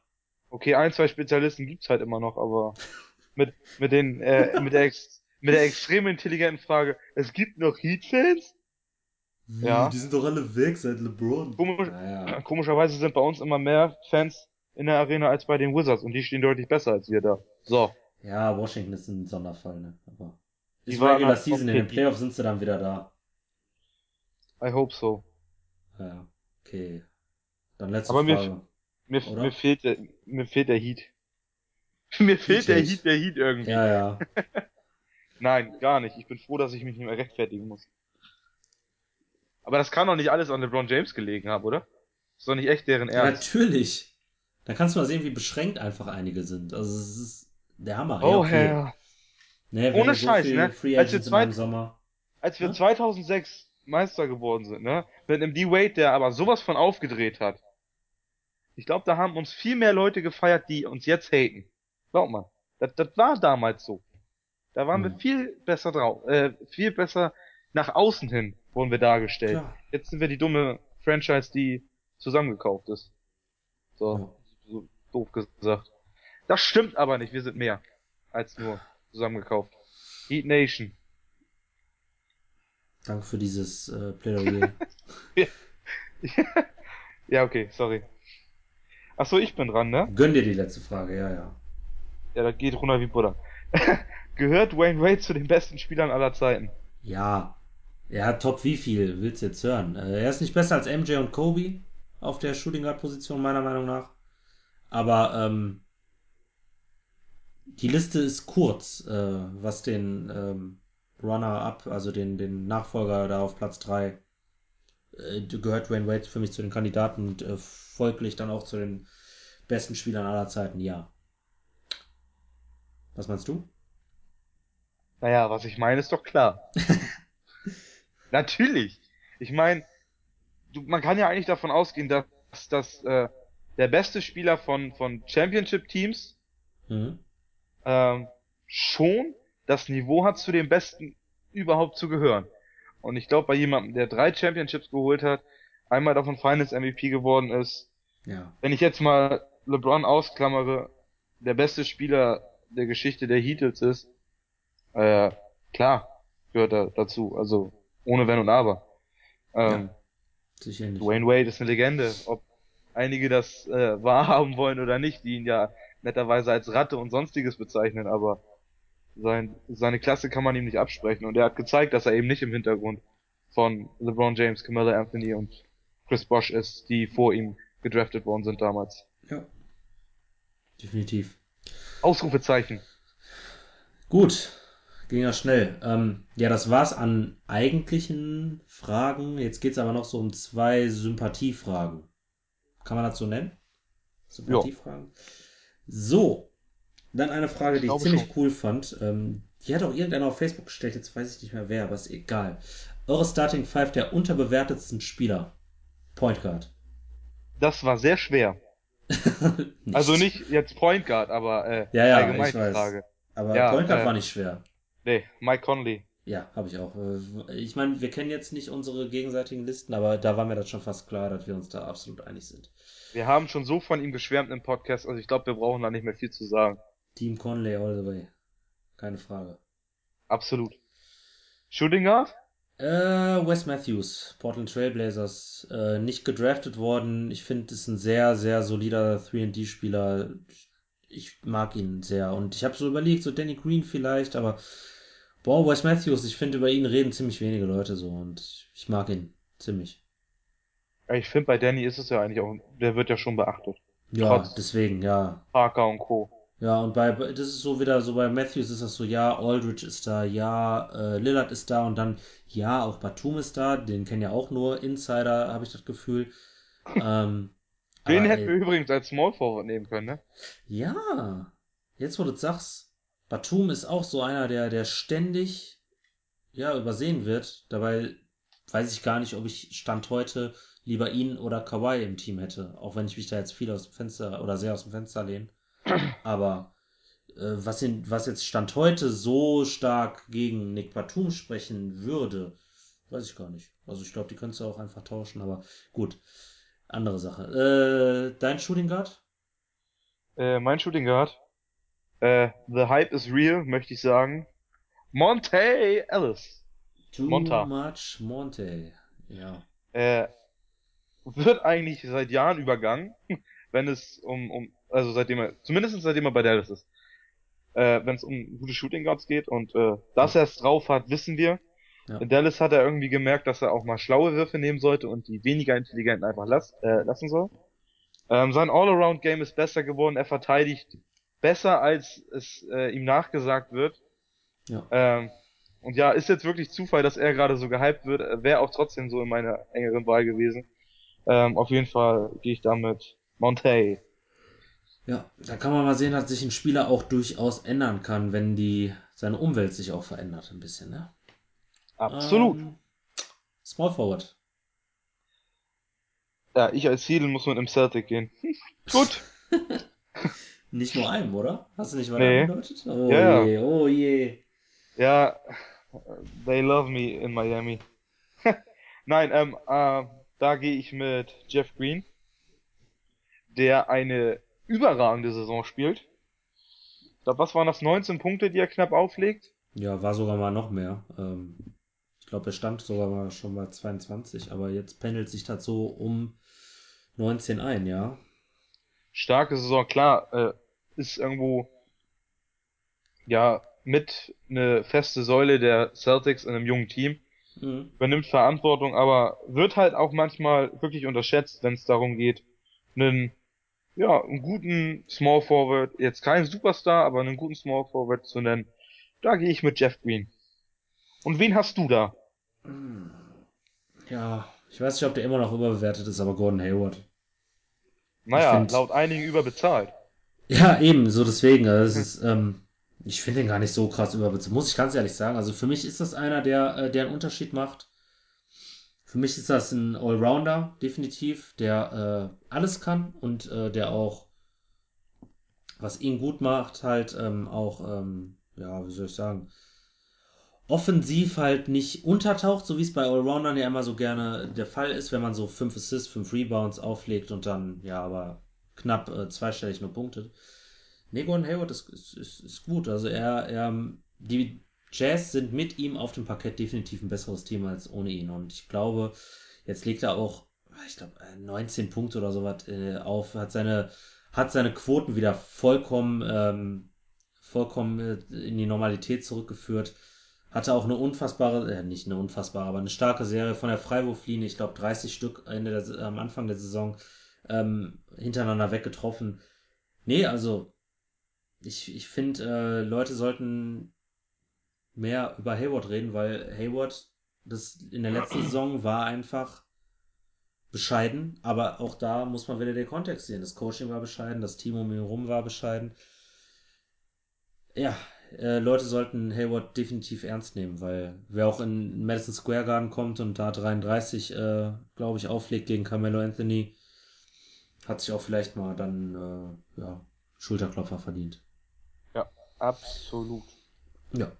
Okay, ein, zwei Spezialisten gibt's halt immer noch, aber mit, mit den, äh, mit der, ex, mit der extrem intelligenten Frage, es gibt noch Heat-Fans? Ja. Die sind doch alle weg seit LeBron. Komisch, Naja. Komischerweise sind bei uns immer mehr Fans in der Arena als bei den Wizards und die stehen deutlich besser als wir da. So. Ja, Washington ist ein Sonderfall, ne? Aber Die ist waren Regular halt Season, in okay. den Playoffs sind sie dann wieder da. I hope so. Ja. Okay. Dann letzte Aber mir, Frage. mir, Oder? mir fehlt der, mir fehlt der Heat. mir fehlt der Heat. Heat, der Heat irgendwie. Ja, ja. Nein, gar nicht. Ich bin froh, dass ich mich nicht mehr rechtfertigen muss. Aber das kann doch nicht alles an LeBron James gelegen haben, oder? ist doch nicht echt deren Ja, Ernst. Natürlich. Da kannst du mal sehen, wie beschränkt einfach einige sind. Also es ist der Hammer. Oh, ja, okay. Herr. Ne, wenn Ohne so Scheiß, ne? Als wir zwei-. Als wir Hä? 2006 Meister geworden sind, ne? Mit einem D-Wade, der aber sowas von aufgedreht hat. Ich glaube, da haben uns viel mehr Leute gefeiert, die uns jetzt haten. Glaub mal. Das, das war damals so. Da waren wir Hm. viel besser drauf, äh, viel besser nach außen hin wurden wir dargestellt. Klar. Jetzt sind wir die dumme Franchise, die zusammengekauft ist. So, Ja. so doof gesagt. Das stimmt aber nicht, wir sind mehr als nur zusammengekauft. Heat Nation. Danke für dieses äh, Plädoyer. Ja, okay, sorry. Ach so, ich bin dran, ne? Gönn dir die letzte Frage, ja, ja. Ja, das geht runter wie Butter. Gehört Wayne Wade zu den besten Spielern aller Zeiten? Ja. Ja, top wie viel willst du jetzt hören? Äh, er ist nicht besser als MJ und Kobe auf der Shooting Guard Position, meiner Meinung nach. Aber ähm, die Liste ist kurz, äh, was den ähm, Runner-up, also den, den Nachfolger da auf Platz 3, äh, gehört Wayne Wade für mich zu den Kandidaten und äh, folglich dann auch zu den besten Spielern aller Zeiten, ja. Was meinst du? Naja, was ich meine, ist doch klar. Natürlich. Ich meine, man kann ja eigentlich davon ausgehen, dass, dass äh, der beste Spieler von, von Championship-Teams Mhm. ähm, schon das Niveau hat, zu den Besten überhaupt zu gehören. Und ich glaube, bei jemandem, der drei Championships geholt hat, einmal davon Finals MVP geworden ist, Ja. wenn ich jetzt mal LeBron ausklammere, der beste Spieler der Geschichte der Heatles ist, äh, klar, gehört er dazu. Also ohne Wenn und Aber. Ähm, Sicher nicht. Dwayne Wade ist eine Legende. Ob einige das äh, wahrhaben wollen oder nicht, die ihn ja netterweise als Ratte und sonstiges bezeichnen, aber sein, seine Klasse kann man ihm nicht absprechen. Und er hat gezeigt, dass er eben nicht im Hintergrund von LeBron James, Camilla Anthony und Chris Bosh ist, die vor ihm gedraftet worden sind damals. Ja. Definitiv. Ausrufezeichen. Gut, ging ja schnell. Ähm, ja, das war's an eigentlichen Fragen. Jetzt geht's aber noch so um zwei Sympathiefragen. Kann man das so nennen? Sympathiefragen? So, dann eine Frage, Ich die ich ziemlich schon. cool fand. Ähm, die hat auch irgendeiner auf Facebook gestellt, jetzt weiß ich nicht mehr wer, aber ist egal. Eure Starting Five der unterbewertetsten Spieler. Point Guard. Das war sehr schwer. Nicht. Also nicht jetzt Point Guard, aber äh, Ja, ja, allgemein ich die weiß. Frage. Aber Ja, Point Guard äh, war nicht schwer. Nee, Mike Conley. Ja, habe ich auch. Äh, Ich meine, wir kennen jetzt nicht unsere gegenseitigen Listen, aber da war mir das schon fast klar, dass wir uns da absolut einig sind. Wir haben schon so von ihm geschwärmt im Podcast, also ich glaube, wir brauchen da nicht mehr viel zu sagen. Team Conley all the way. Keine Frage. Absolut. Shooting Guard? Äh, Wes Matthews, Portland Trailblazers, äh, nicht gedraftet worden. Ich finde, ist ein sehr, sehr solider 3D-Spieler. Ich mag ihn sehr. Und ich habe so überlegt, so Danny Green vielleicht, aber boah, Wes Matthews, ich finde, über ihn reden ziemlich wenige Leute so und ich mag ihn ziemlich. Ich finde, bei Danny ist es ja eigentlich auch, der wird ja schon beachtet. Ja, Trotz- deswegen, ja. Parker und Co. Ja, und bei, das ist so wieder, so bei Matthews ist das so, ja, Aldridge ist da, ja, äh, Lillard ist da und dann, ja, auch Batum ist da, den kennen ja auch nur Insider, habe ich das Gefühl. Ähm, Den hätten wir ey, übrigens als Small Forward nehmen können, ne? ja, jetzt wo du sagst, Batum ist auch so einer, der, der ständig, ja, übersehen wird. Dabei weiß ich gar nicht, ob ich Stand heute lieber ihn oder Kawhi im Team hätte, auch wenn ich mich da jetzt viel aus dem Fenster oder sehr aus dem Fenster lehne. Aber äh, was, in, was jetzt Stand heute so stark gegen Nick Batum sprechen würde, weiß ich gar nicht. Also ich glaube, die könntest du auch einfach tauschen, aber gut. Andere Sache. Äh, dein Shooting Guard? Äh, mein Shooting Guard. Äh, the Hype is real, möchte ich sagen. Monte Ellis. Too Monta. much Monte. Ja. Äh, wird eigentlich seit Jahren übergangen, wenn es um, um, also seitdem er, zumindest seitdem er bei Dallas ist. Äh, wenn es um gute Shooting Guards geht und äh, dass er es drauf hat, wissen wir. Ja. In Dallas hat er irgendwie gemerkt, dass er auch mal schlaue Würfe nehmen sollte und die weniger intelligenten einfach las äh, lassen soll. Ähm, sein All-Around-Game ist besser geworden. Er verteidigt besser, als es äh, ihm nachgesagt wird. Ja. Ähm, und ja, ist jetzt wirklich Zufall, dass er gerade so gehypt wird. Wäre auch trotzdem so in meiner engeren Wahl gewesen. Ähm, auf jeden Fall gehe ich damit Monte. Ja, da kann man mal sehen, dass sich ein Spieler auch durchaus ändern kann, wenn die seine Umwelt sich auch verändert ein bisschen, ne? Absolut. Ähm, Small Forward. Ja, ich als Heal muss mit einem Celtic gehen. Gut. Nicht nur einem, oder? Hast du nicht mal Nee. angedeutet? Oh Ja, ja. je, oh je. Ja, they love me in Miami. Nein, ähm, äh, da gehe ich mit Jeff Green, der eine überragende Saison spielt. Ich glaube, was waren das? 19 Punkte, die er knapp auflegt? Ja, war sogar mal noch mehr. Ähm, ich glaube, er stand sogar mal schon bei 22, aber jetzt pendelt sich das so um 19 ein, ja. Starke Saison, klar, äh, ist irgendwo, ja, mit eine feste Säule der Celtics in einem jungen Team. Mhm. übernimmt Verantwortung, aber wird halt auch manchmal wirklich unterschätzt, wenn es darum geht, einen, ja, einen guten Small Forward, jetzt kein Superstar, aber einen guten Small Forward zu nennen. Da gehe ich mit Jeff Green. Und wen hast du da? Ja, ich weiß nicht, ob der immer noch überbewertet ist, aber Gordon Hayward. Naja, find- laut einigen überbezahlt. Ja, eben, so deswegen. Also ist, ähm, ich finde den gar nicht so krass überbezahlt, muss ich ganz ehrlich sagen. Also für mich ist das einer, der, äh, der einen Unterschied macht. Für mich ist das ein Allrounder, definitiv, der äh, alles kann und äh, der auch, was ihn gut macht, halt ähm, auch, ähm, ja, wie soll ich sagen, offensiv halt nicht untertaucht, so wie es bei Allroundern ja immer so gerne der Fall ist, wenn man so fünf Assists, fünf Rebounds auflegt und dann, ja, aber knapp äh, zweistellig nur punktet. Nee, Gordon Hayward ist, ist, ist, gut. Also er, er, die Jazz sind mit ihm auf dem Parkett definitiv ein besseres Team als ohne ihn. Und ich glaube, jetzt legt er auch, ich glaube, 19 Punkte oder sowas äh, auf, hat seine, hat seine Quoten wieder vollkommen, ähm, vollkommen äh, in die Normalität zurückgeführt. Hatte auch eine unfassbare, äh, nicht eine unfassbare, aber eine starke Serie von der Freiwurflinie. Ich glaube, 30 Stück Ende der, am Anfang der Saison ähm, hintereinander weggetroffen. Nee, also ich, ich finde, äh, Leute sollten mehr über Hayward reden, weil Hayward das in der letzten Saison war einfach bescheiden, aber auch da muss man wieder den Kontext sehen. Das Coaching war bescheiden, das Team um ihn herum war bescheiden. Ja, äh, Leute sollten Hayward definitiv ernst nehmen, weil wer auch in Madison Square Garden kommt und da 33, äh, glaube ich, auflegt gegen Carmelo Anthony, hat sich auch vielleicht mal dann äh, ja, Schulterklopfer verdient. Ja, absolut. Ja.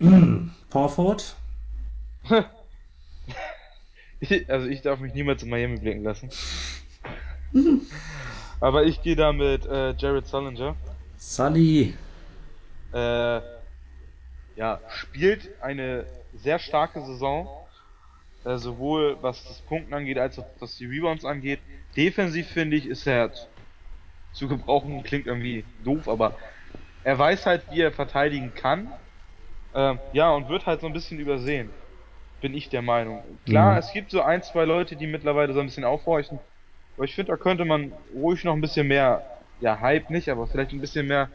Power Forward? Also ich darf mich niemals in Miami blicken lassen. Aber ich gehe da mit äh, Jared Sullinger. Sully. Äh, ja, spielt eine sehr starke Saison. Äh, sowohl was das Punkten angeht, als auch was die Rebounds angeht. Defensiv finde ich, ist er zu, gebrauchen, klingt irgendwie doof, aber er weiß halt, wie er verteidigen kann. Ähm, ja, und wird halt so ein bisschen übersehen. Bin ich der Meinung. Klar, Mhm. es gibt so ein, zwei Leute, die mittlerweile so ein bisschen aufhorchen. Aber ich finde, da könnte man ruhig noch ein bisschen mehr, ja, Hype nicht, aber vielleicht ein bisschen mehr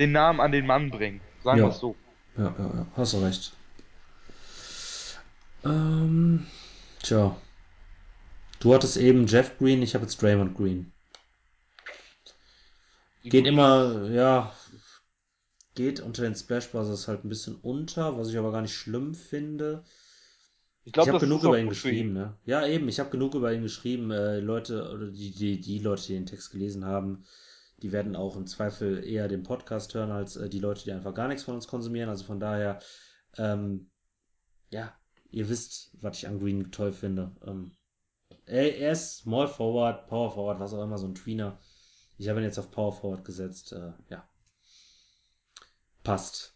den Namen an den Mann bringen. Sagen Ja. wir es so. Ja, ja, ja, hast du recht. Ähm, tja. Du hattest eben Jeff Green, ich habe jetzt Draymond Green. Geht immer, ja, geht unter den Splash Brothers halt ein bisschen unter, was ich aber gar nicht schlimm finde. Ich Ich glaube, habe genug über ihn geschrieben, ne? Ja, eben, ich habe genug über ihn geschrieben. Äh, Leute, oder die, die, die Leute, die den Text gelesen haben, die werden auch im Zweifel eher den Podcast hören, als äh, die Leute, die einfach gar nichts von uns konsumieren. Also von daher, ähm, ja, ihr wisst, was ich an Green toll finde. Ähm, er, er ist Small Forward, Power Forward, was auch immer, so ein Tweener. Ich habe ihn jetzt auf Power Forward gesetzt. Äh, ja. Passt.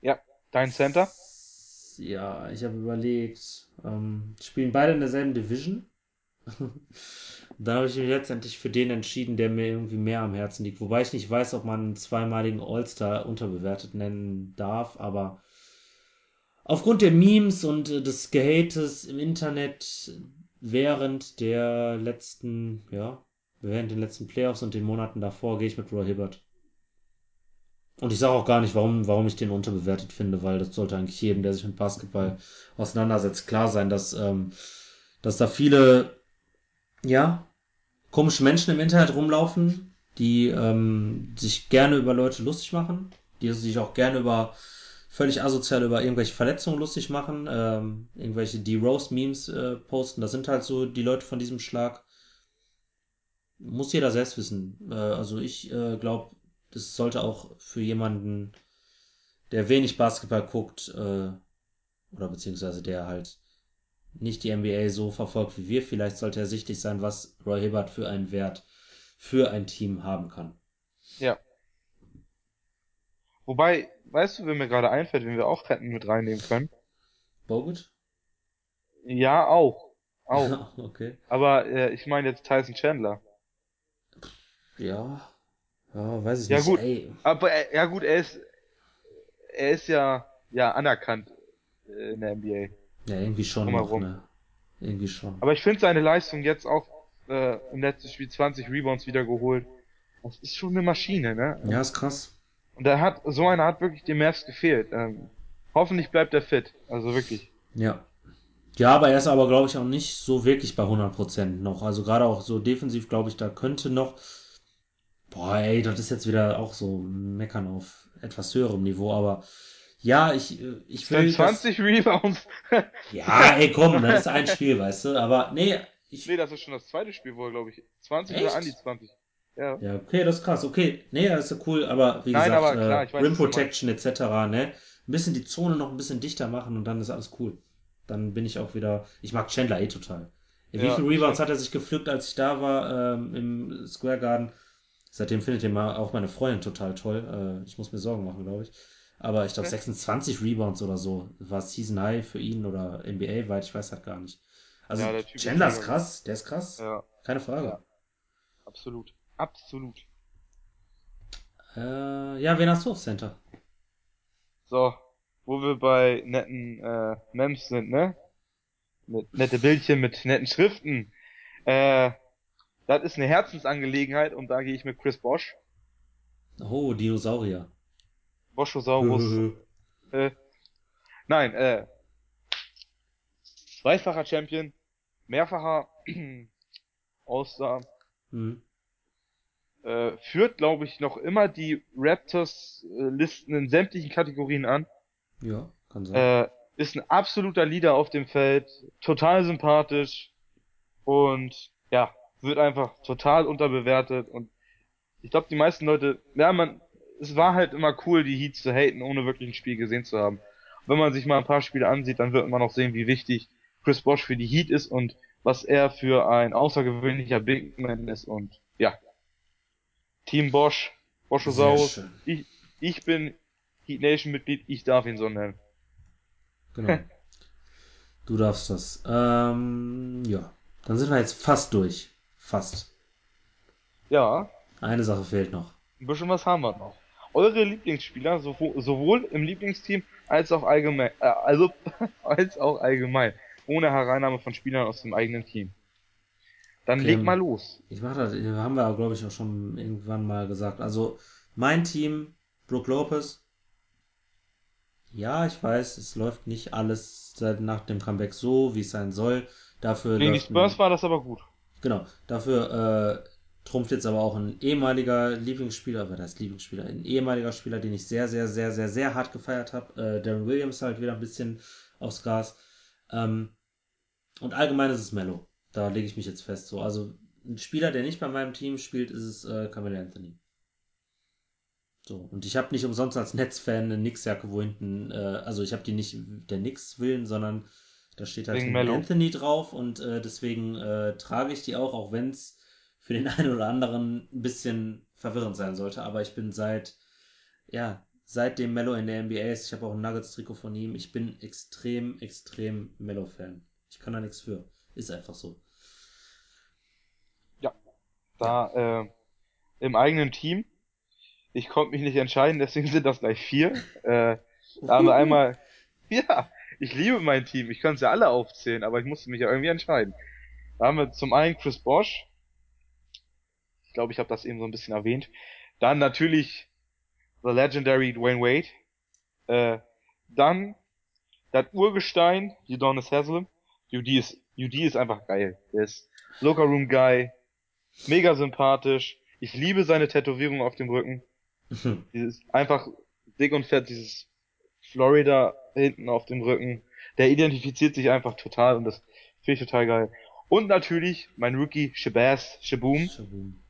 Ja, dein Center? Ja, ich habe überlegt. Ähm, spielen beide in derselben Division. Dann habe ich mich letztendlich für den entschieden, der mir irgendwie mehr am Herzen liegt. Wobei ich nicht weiß, ob man einen zweimaligen All-Star unterbewertet nennen darf, aber aufgrund der Memes und äh, des Gehates im Internet während der letzten, ja, während den letzten Playoffs und den Monaten davor gehe ich mit Roy Hibbert. Und ich sage auch gar nicht, warum, warum ich den unterbewertet finde, weil das sollte eigentlich jedem, der sich mit Basketball auseinandersetzt, klar sein, dass, ähm, dass da viele, ja, komische Menschen im Internet rumlaufen, die ähm, sich gerne über Leute lustig machen, die sich auch gerne über völlig asozial über irgendwelche Verletzungen lustig machen, ähm, irgendwelche D-Roast-Memes äh, posten. Das sind halt so die Leute von diesem Schlag. Muss jeder selbst wissen. Äh, also ich äh, glaube, das sollte auch für jemanden, der wenig Basketball guckt, äh, oder beziehungsweise der halt nicht die NBA so verfolgt wie wir, vielleicht sollte er sichtig sein, was Roy Hibbert für einen Wert für ein Team haben kann. Ja. Wobei, weißt du, wer mir gerade einfällt, wen wir auch hätten mit reinnehmen können? Bogut? Ja, auch. Auch. okay. Aber äh, ich meine jetzt Tyson Chandler. Ja. Ja, weiß ich Ja nicht. gut. Ey. Aber er, ja gut, er ist er ist ja ja anerkannt äh, in der NBA. Ja, irgendwie schon noch, ne? Irgendwie schon. Aber ich finde seine Leistung jetzt auch äh, im letzten Spiel 20 Rebounds wieder geholt. Das ist schon eine Maschine, ne? Ja, ist krass. Und da hat so einer hat wirklich dem Mavs gefehlt. Ähm, hoffentlich bleibt er fit, also wirklich. Ja. Ja, aber er ist aber, glaube ich, auch nicht so wirklich bei 100% noch. Also gerade auch so defensiv, glaube ich, da könnte noch. Boah, ey, das ist jetzt wieder auch so meckern auf etwas höherem Niveau, aber ja, ich, äh, ich will. Dann 20 Rebounds. Das, ja, ey, komm, das ist ein Spiel, weißt du, aber nee, ich. nee, das ist schon das zweite Spiel wohl, glaube ich. 20 Echt? oder an die 20. Ja. Ja, okay, das ist krass. Okay, nee, das ist ja cool, aber wie Nein, gesagt, aber klar, äh, weiß, Rim Protection etc., ne? Ein bisschen die Zone noch ein bisschen dichter machen und dann ist alles cool. Dann bin ich auch wieder. Ich mag Chandler eh total. Wie Ja, viele Rebounds hat er sich gepflückt, als ich da war ähm, im Square Garden? Seitdem findet ihr mal auch meine Freundin total toll. Äh, ich muss mir Sorgen machen, glaube ich. Aber ich glaube 26 Rebounds oder so war Season High für ihn oder NBA weit, ich weiß halt gar nicht. Also Ja, Chandler ist krass, der ist krass. Ja, Keine Frage. Ja. absolut. Absolut. Äh, ja, wen hast du auf Center? So, wo wir bei netten äh, Mems sind, ne? Mit nette Bildchen mit netten Schriften. Äh, das ist eine Herzensangelegenheit und da gehe ich mit Chris Bosch. Oh, Dinosaurier. Boschosaurus. äh, nein, äh, zweifacher Champion, mehrfacher All-Star, Hm. äh, führt, glaube ich, noch immer die Raptors-Listen in sämtlichen Kategorien an. Ja, kann sein. Äh, ist ein absoluter Leader auf dem Feld, total sympathisch und ja, wird einfach total unterbewertet und ich glaube, die meisten Leute, ja, man, es war halt immer cool, die Heats zu haten, ohne wirklich ein Spiel gesehen zu haben. Wenn man sich mal ein paar Spiele ansieht, dann wird man auch sehen, wie wichtig Chris Bosch für die Heat ist und was er für ein außergewöhnlicher Big Man ist und ja. Team Bosch, Boschosaurus, ich, ich bin Heat Nation Mitglied, ich darf ihn so nennen. Genau. Du darfst das. Ähm, ja. Dann sind wir jetzt fast durch. Fast. Ja, Eine Sache fehlt noch. ein bisschen was haben wir noch. Eure Lieblingsspieler, sowo- sowohl im Lieblingsteam als auch allgemein, äh, also, als auch allgemein, ohne Hereinnahme von Spielern aus dem eigenen Team. Dann Okay. leg mal los. Ich mache das, haben wir, glaube ich, auch schon irgendwann mal gesagt. Also, mein Team, Brook Lopez. Ja, ich weiß, es läuft nicht alles nach dem Comeback so, wie es sein soll. Dafür Gegen die Spurs war das aber gut. Genau, dafür äh, trumpft jetzt aber auch ein ehemaliger Lieblingsspieler, was heißt Lieblingsspieler, ein ehemaliger Spieler, den ich sehr, sehr, sehr, sehr, sehr hart gefeiert habe. Äh, Darren Williams halt wieder ein bisschen aufs Gas. Ähm, und allgemein ist es Mello. Da lege ich mich jetzt fest. So, also ein Spieler, der nicht bei meinem Team spielt, ist es äh, Camille Anthony. So, und ich habe nicht umsonst als Netzfan eine Knicks-Jacke, wo hinten, äh, also ich habe die nicht der Knicks willen, sondern da steht halt. Anthony drauf und äh, deswegen äh, trage ich die auch, auch wenn es für den einen oder anderen ein bisschen verwirrend sein sollte. Aber ich bin seit, ja, seitdem Mello in der NBA ist, ich habe auch ein Nuggets-Trikot von ihm, ich bin extrem, extrem Mello-Fan. Ich kann da nichts für. Ist einfach so. Da, äh, im eigenen Team. Ich konnte mich nicht entscheiden, deswegen sind das gleich vier. Äh, da haben wir einmal Ja, ich liebe mein Team. Ich kann es ja alle aufzählen, aber ich musste mich ja irgendwie entscheiden. Da haben wir zum einen Chris Bosch. Ich glaube, ich habe das eben so ein bisschen erwähnt. Dann natürlich The Legendary Dwayne Wade. Äh, dann das Urgestein, Udonis Haslem. UD ist, UD ist einfach geil. Der ist Locker Room Guy. Mega sympathisch. Ich liebe seine Tätowierung auf dem Rücken. Dieses einfach dick und fett, dieses Florida hinten auf dem Rücken. Der identifiziert sich einfach total und das finde ich total geil. Und natürlich mein Rookie Shabazz Shaboom. Shaboom.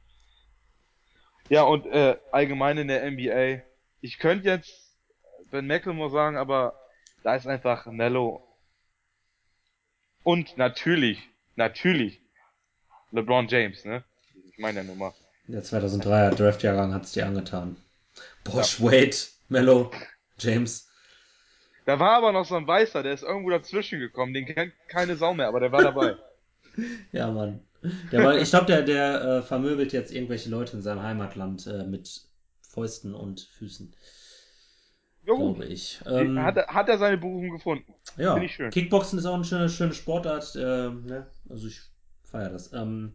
Ja, und äh, allgemein in der NBA. Ich könnte jetzt Ben McLemore sagen, aber da ist einfach Mello. Und natürlich, natürlich LeBron James, ne? Ich meine ja nur mal. Der 2003er Draftjahrgang hat es dir angetan. Bosch, Wade, Mello, James. Da war aber noch so ein Weißer, der ist irgendwo dazwischen gekommen. Den kennt keine Sau mehr, aber der war dabei. Ja, Mann. Der war, ich glaube, der, der äh, vermöbelt jetzt irgendwelche Leute in seinem Heimatland äh, mit Fäusten und Füßen. Ja. Glaube ich. Ähm, hat, er, hat er seine Berufung gefunden. ja, Finde ich schön. Kickboxen ist auch eine schöne, schöne Sportart. Äh, ne? Also ich feiere das. Ähm,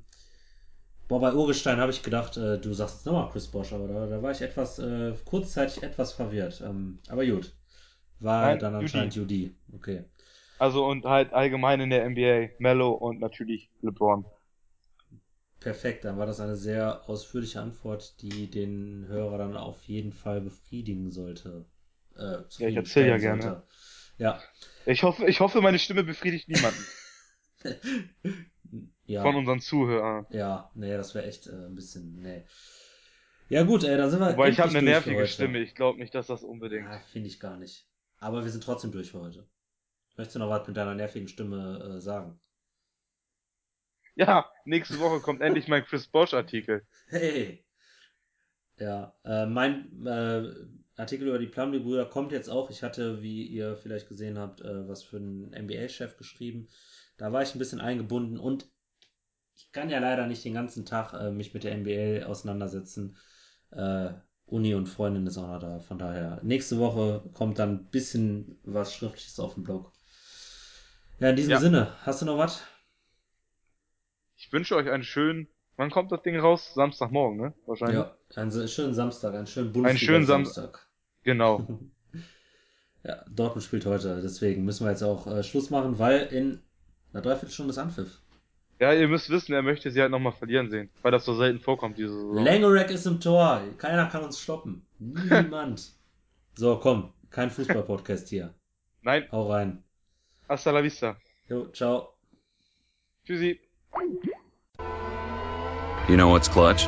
boah, bei Urgestein habe ich gedacht, äh, du sagst nochmal Chris Bosch, aber da, da war ich etwas, äh, kurzzeitig etwas verwirrt. Ähm, aber gut. War Nein, dann anscheinend UD. Okay. Also und halt allgemein in der NBA Mello und natürlich LeBron. Perfekt, dann war das eine sehr ausführliche Antwort, die den Hörer dann auf jeden Fall befriedigen sollte. Äh, Ja, ich erzähl ja gerne. sollte. Ja. Ich hoffe, ich hoffe, meine Stimme befriedigt niemanden Ja. von unseren Zuhörern. Ja, nee, das wäre echt äh, ein bisschen, nee. Ja gut, ey, dann sind wir Wobei ich habe eine nervige. Stimme. Ich glaube nicht, dass das unbedingt. Ja, finde ich gar nicht. Aber wir sind trotzdem durch für heute. Möchtest du noch was mit deiner nervigen Stimme äh, sagen? Ja, nächste Woche kommt endlich mein Chris Bosch Artikel. Hey! Ja, äh, mein äh, Artikel über die Plumlee-Brüder kommt jetzt auch. Ich hatte, wie ihr vielleicht gesehen habt, äh, was für einen NBA-Chef geschrieben. Da war ich ein bisschen eingebunden und ich kann ja leider nicht den ganzen Tag äh, mich mit der NBA auseinandersetzen. Äh, Uni und Freundin ist auch noch da. Von daher, nächste Woche kommt dann ein bisschen was Schriftliches auf den Blog. Ja, in diesem Ja. Sinne, hast du noch was? Ich wünsche euch einen schönen. Wann kommt das Ding raus? Samstagmorgen, ne? Wahrscheinlich. Ja, einen so- schönen Samstag, einen schönen Einen schönen Sam- Bundesliga-Samstag. Genau. Ja, Dortmund spielt heute, deswegen müssen wir jetzt auch äh, Schluss machen, weil in einer Dreiviertelstunde ist Anpfiff. Ja, ihr müsst wissen, er möchte sie halt nochmal verlieren sehen, weil das so selten vorkommt diese Saison. Langerack ist im Tor, keiner kann uns stoppen. Niemand. so, komm, kein Fußball-Podcast hier. Nein, Hau rein. hasta la vista. Jo, ciao. Tschüssi. You know what's clutch?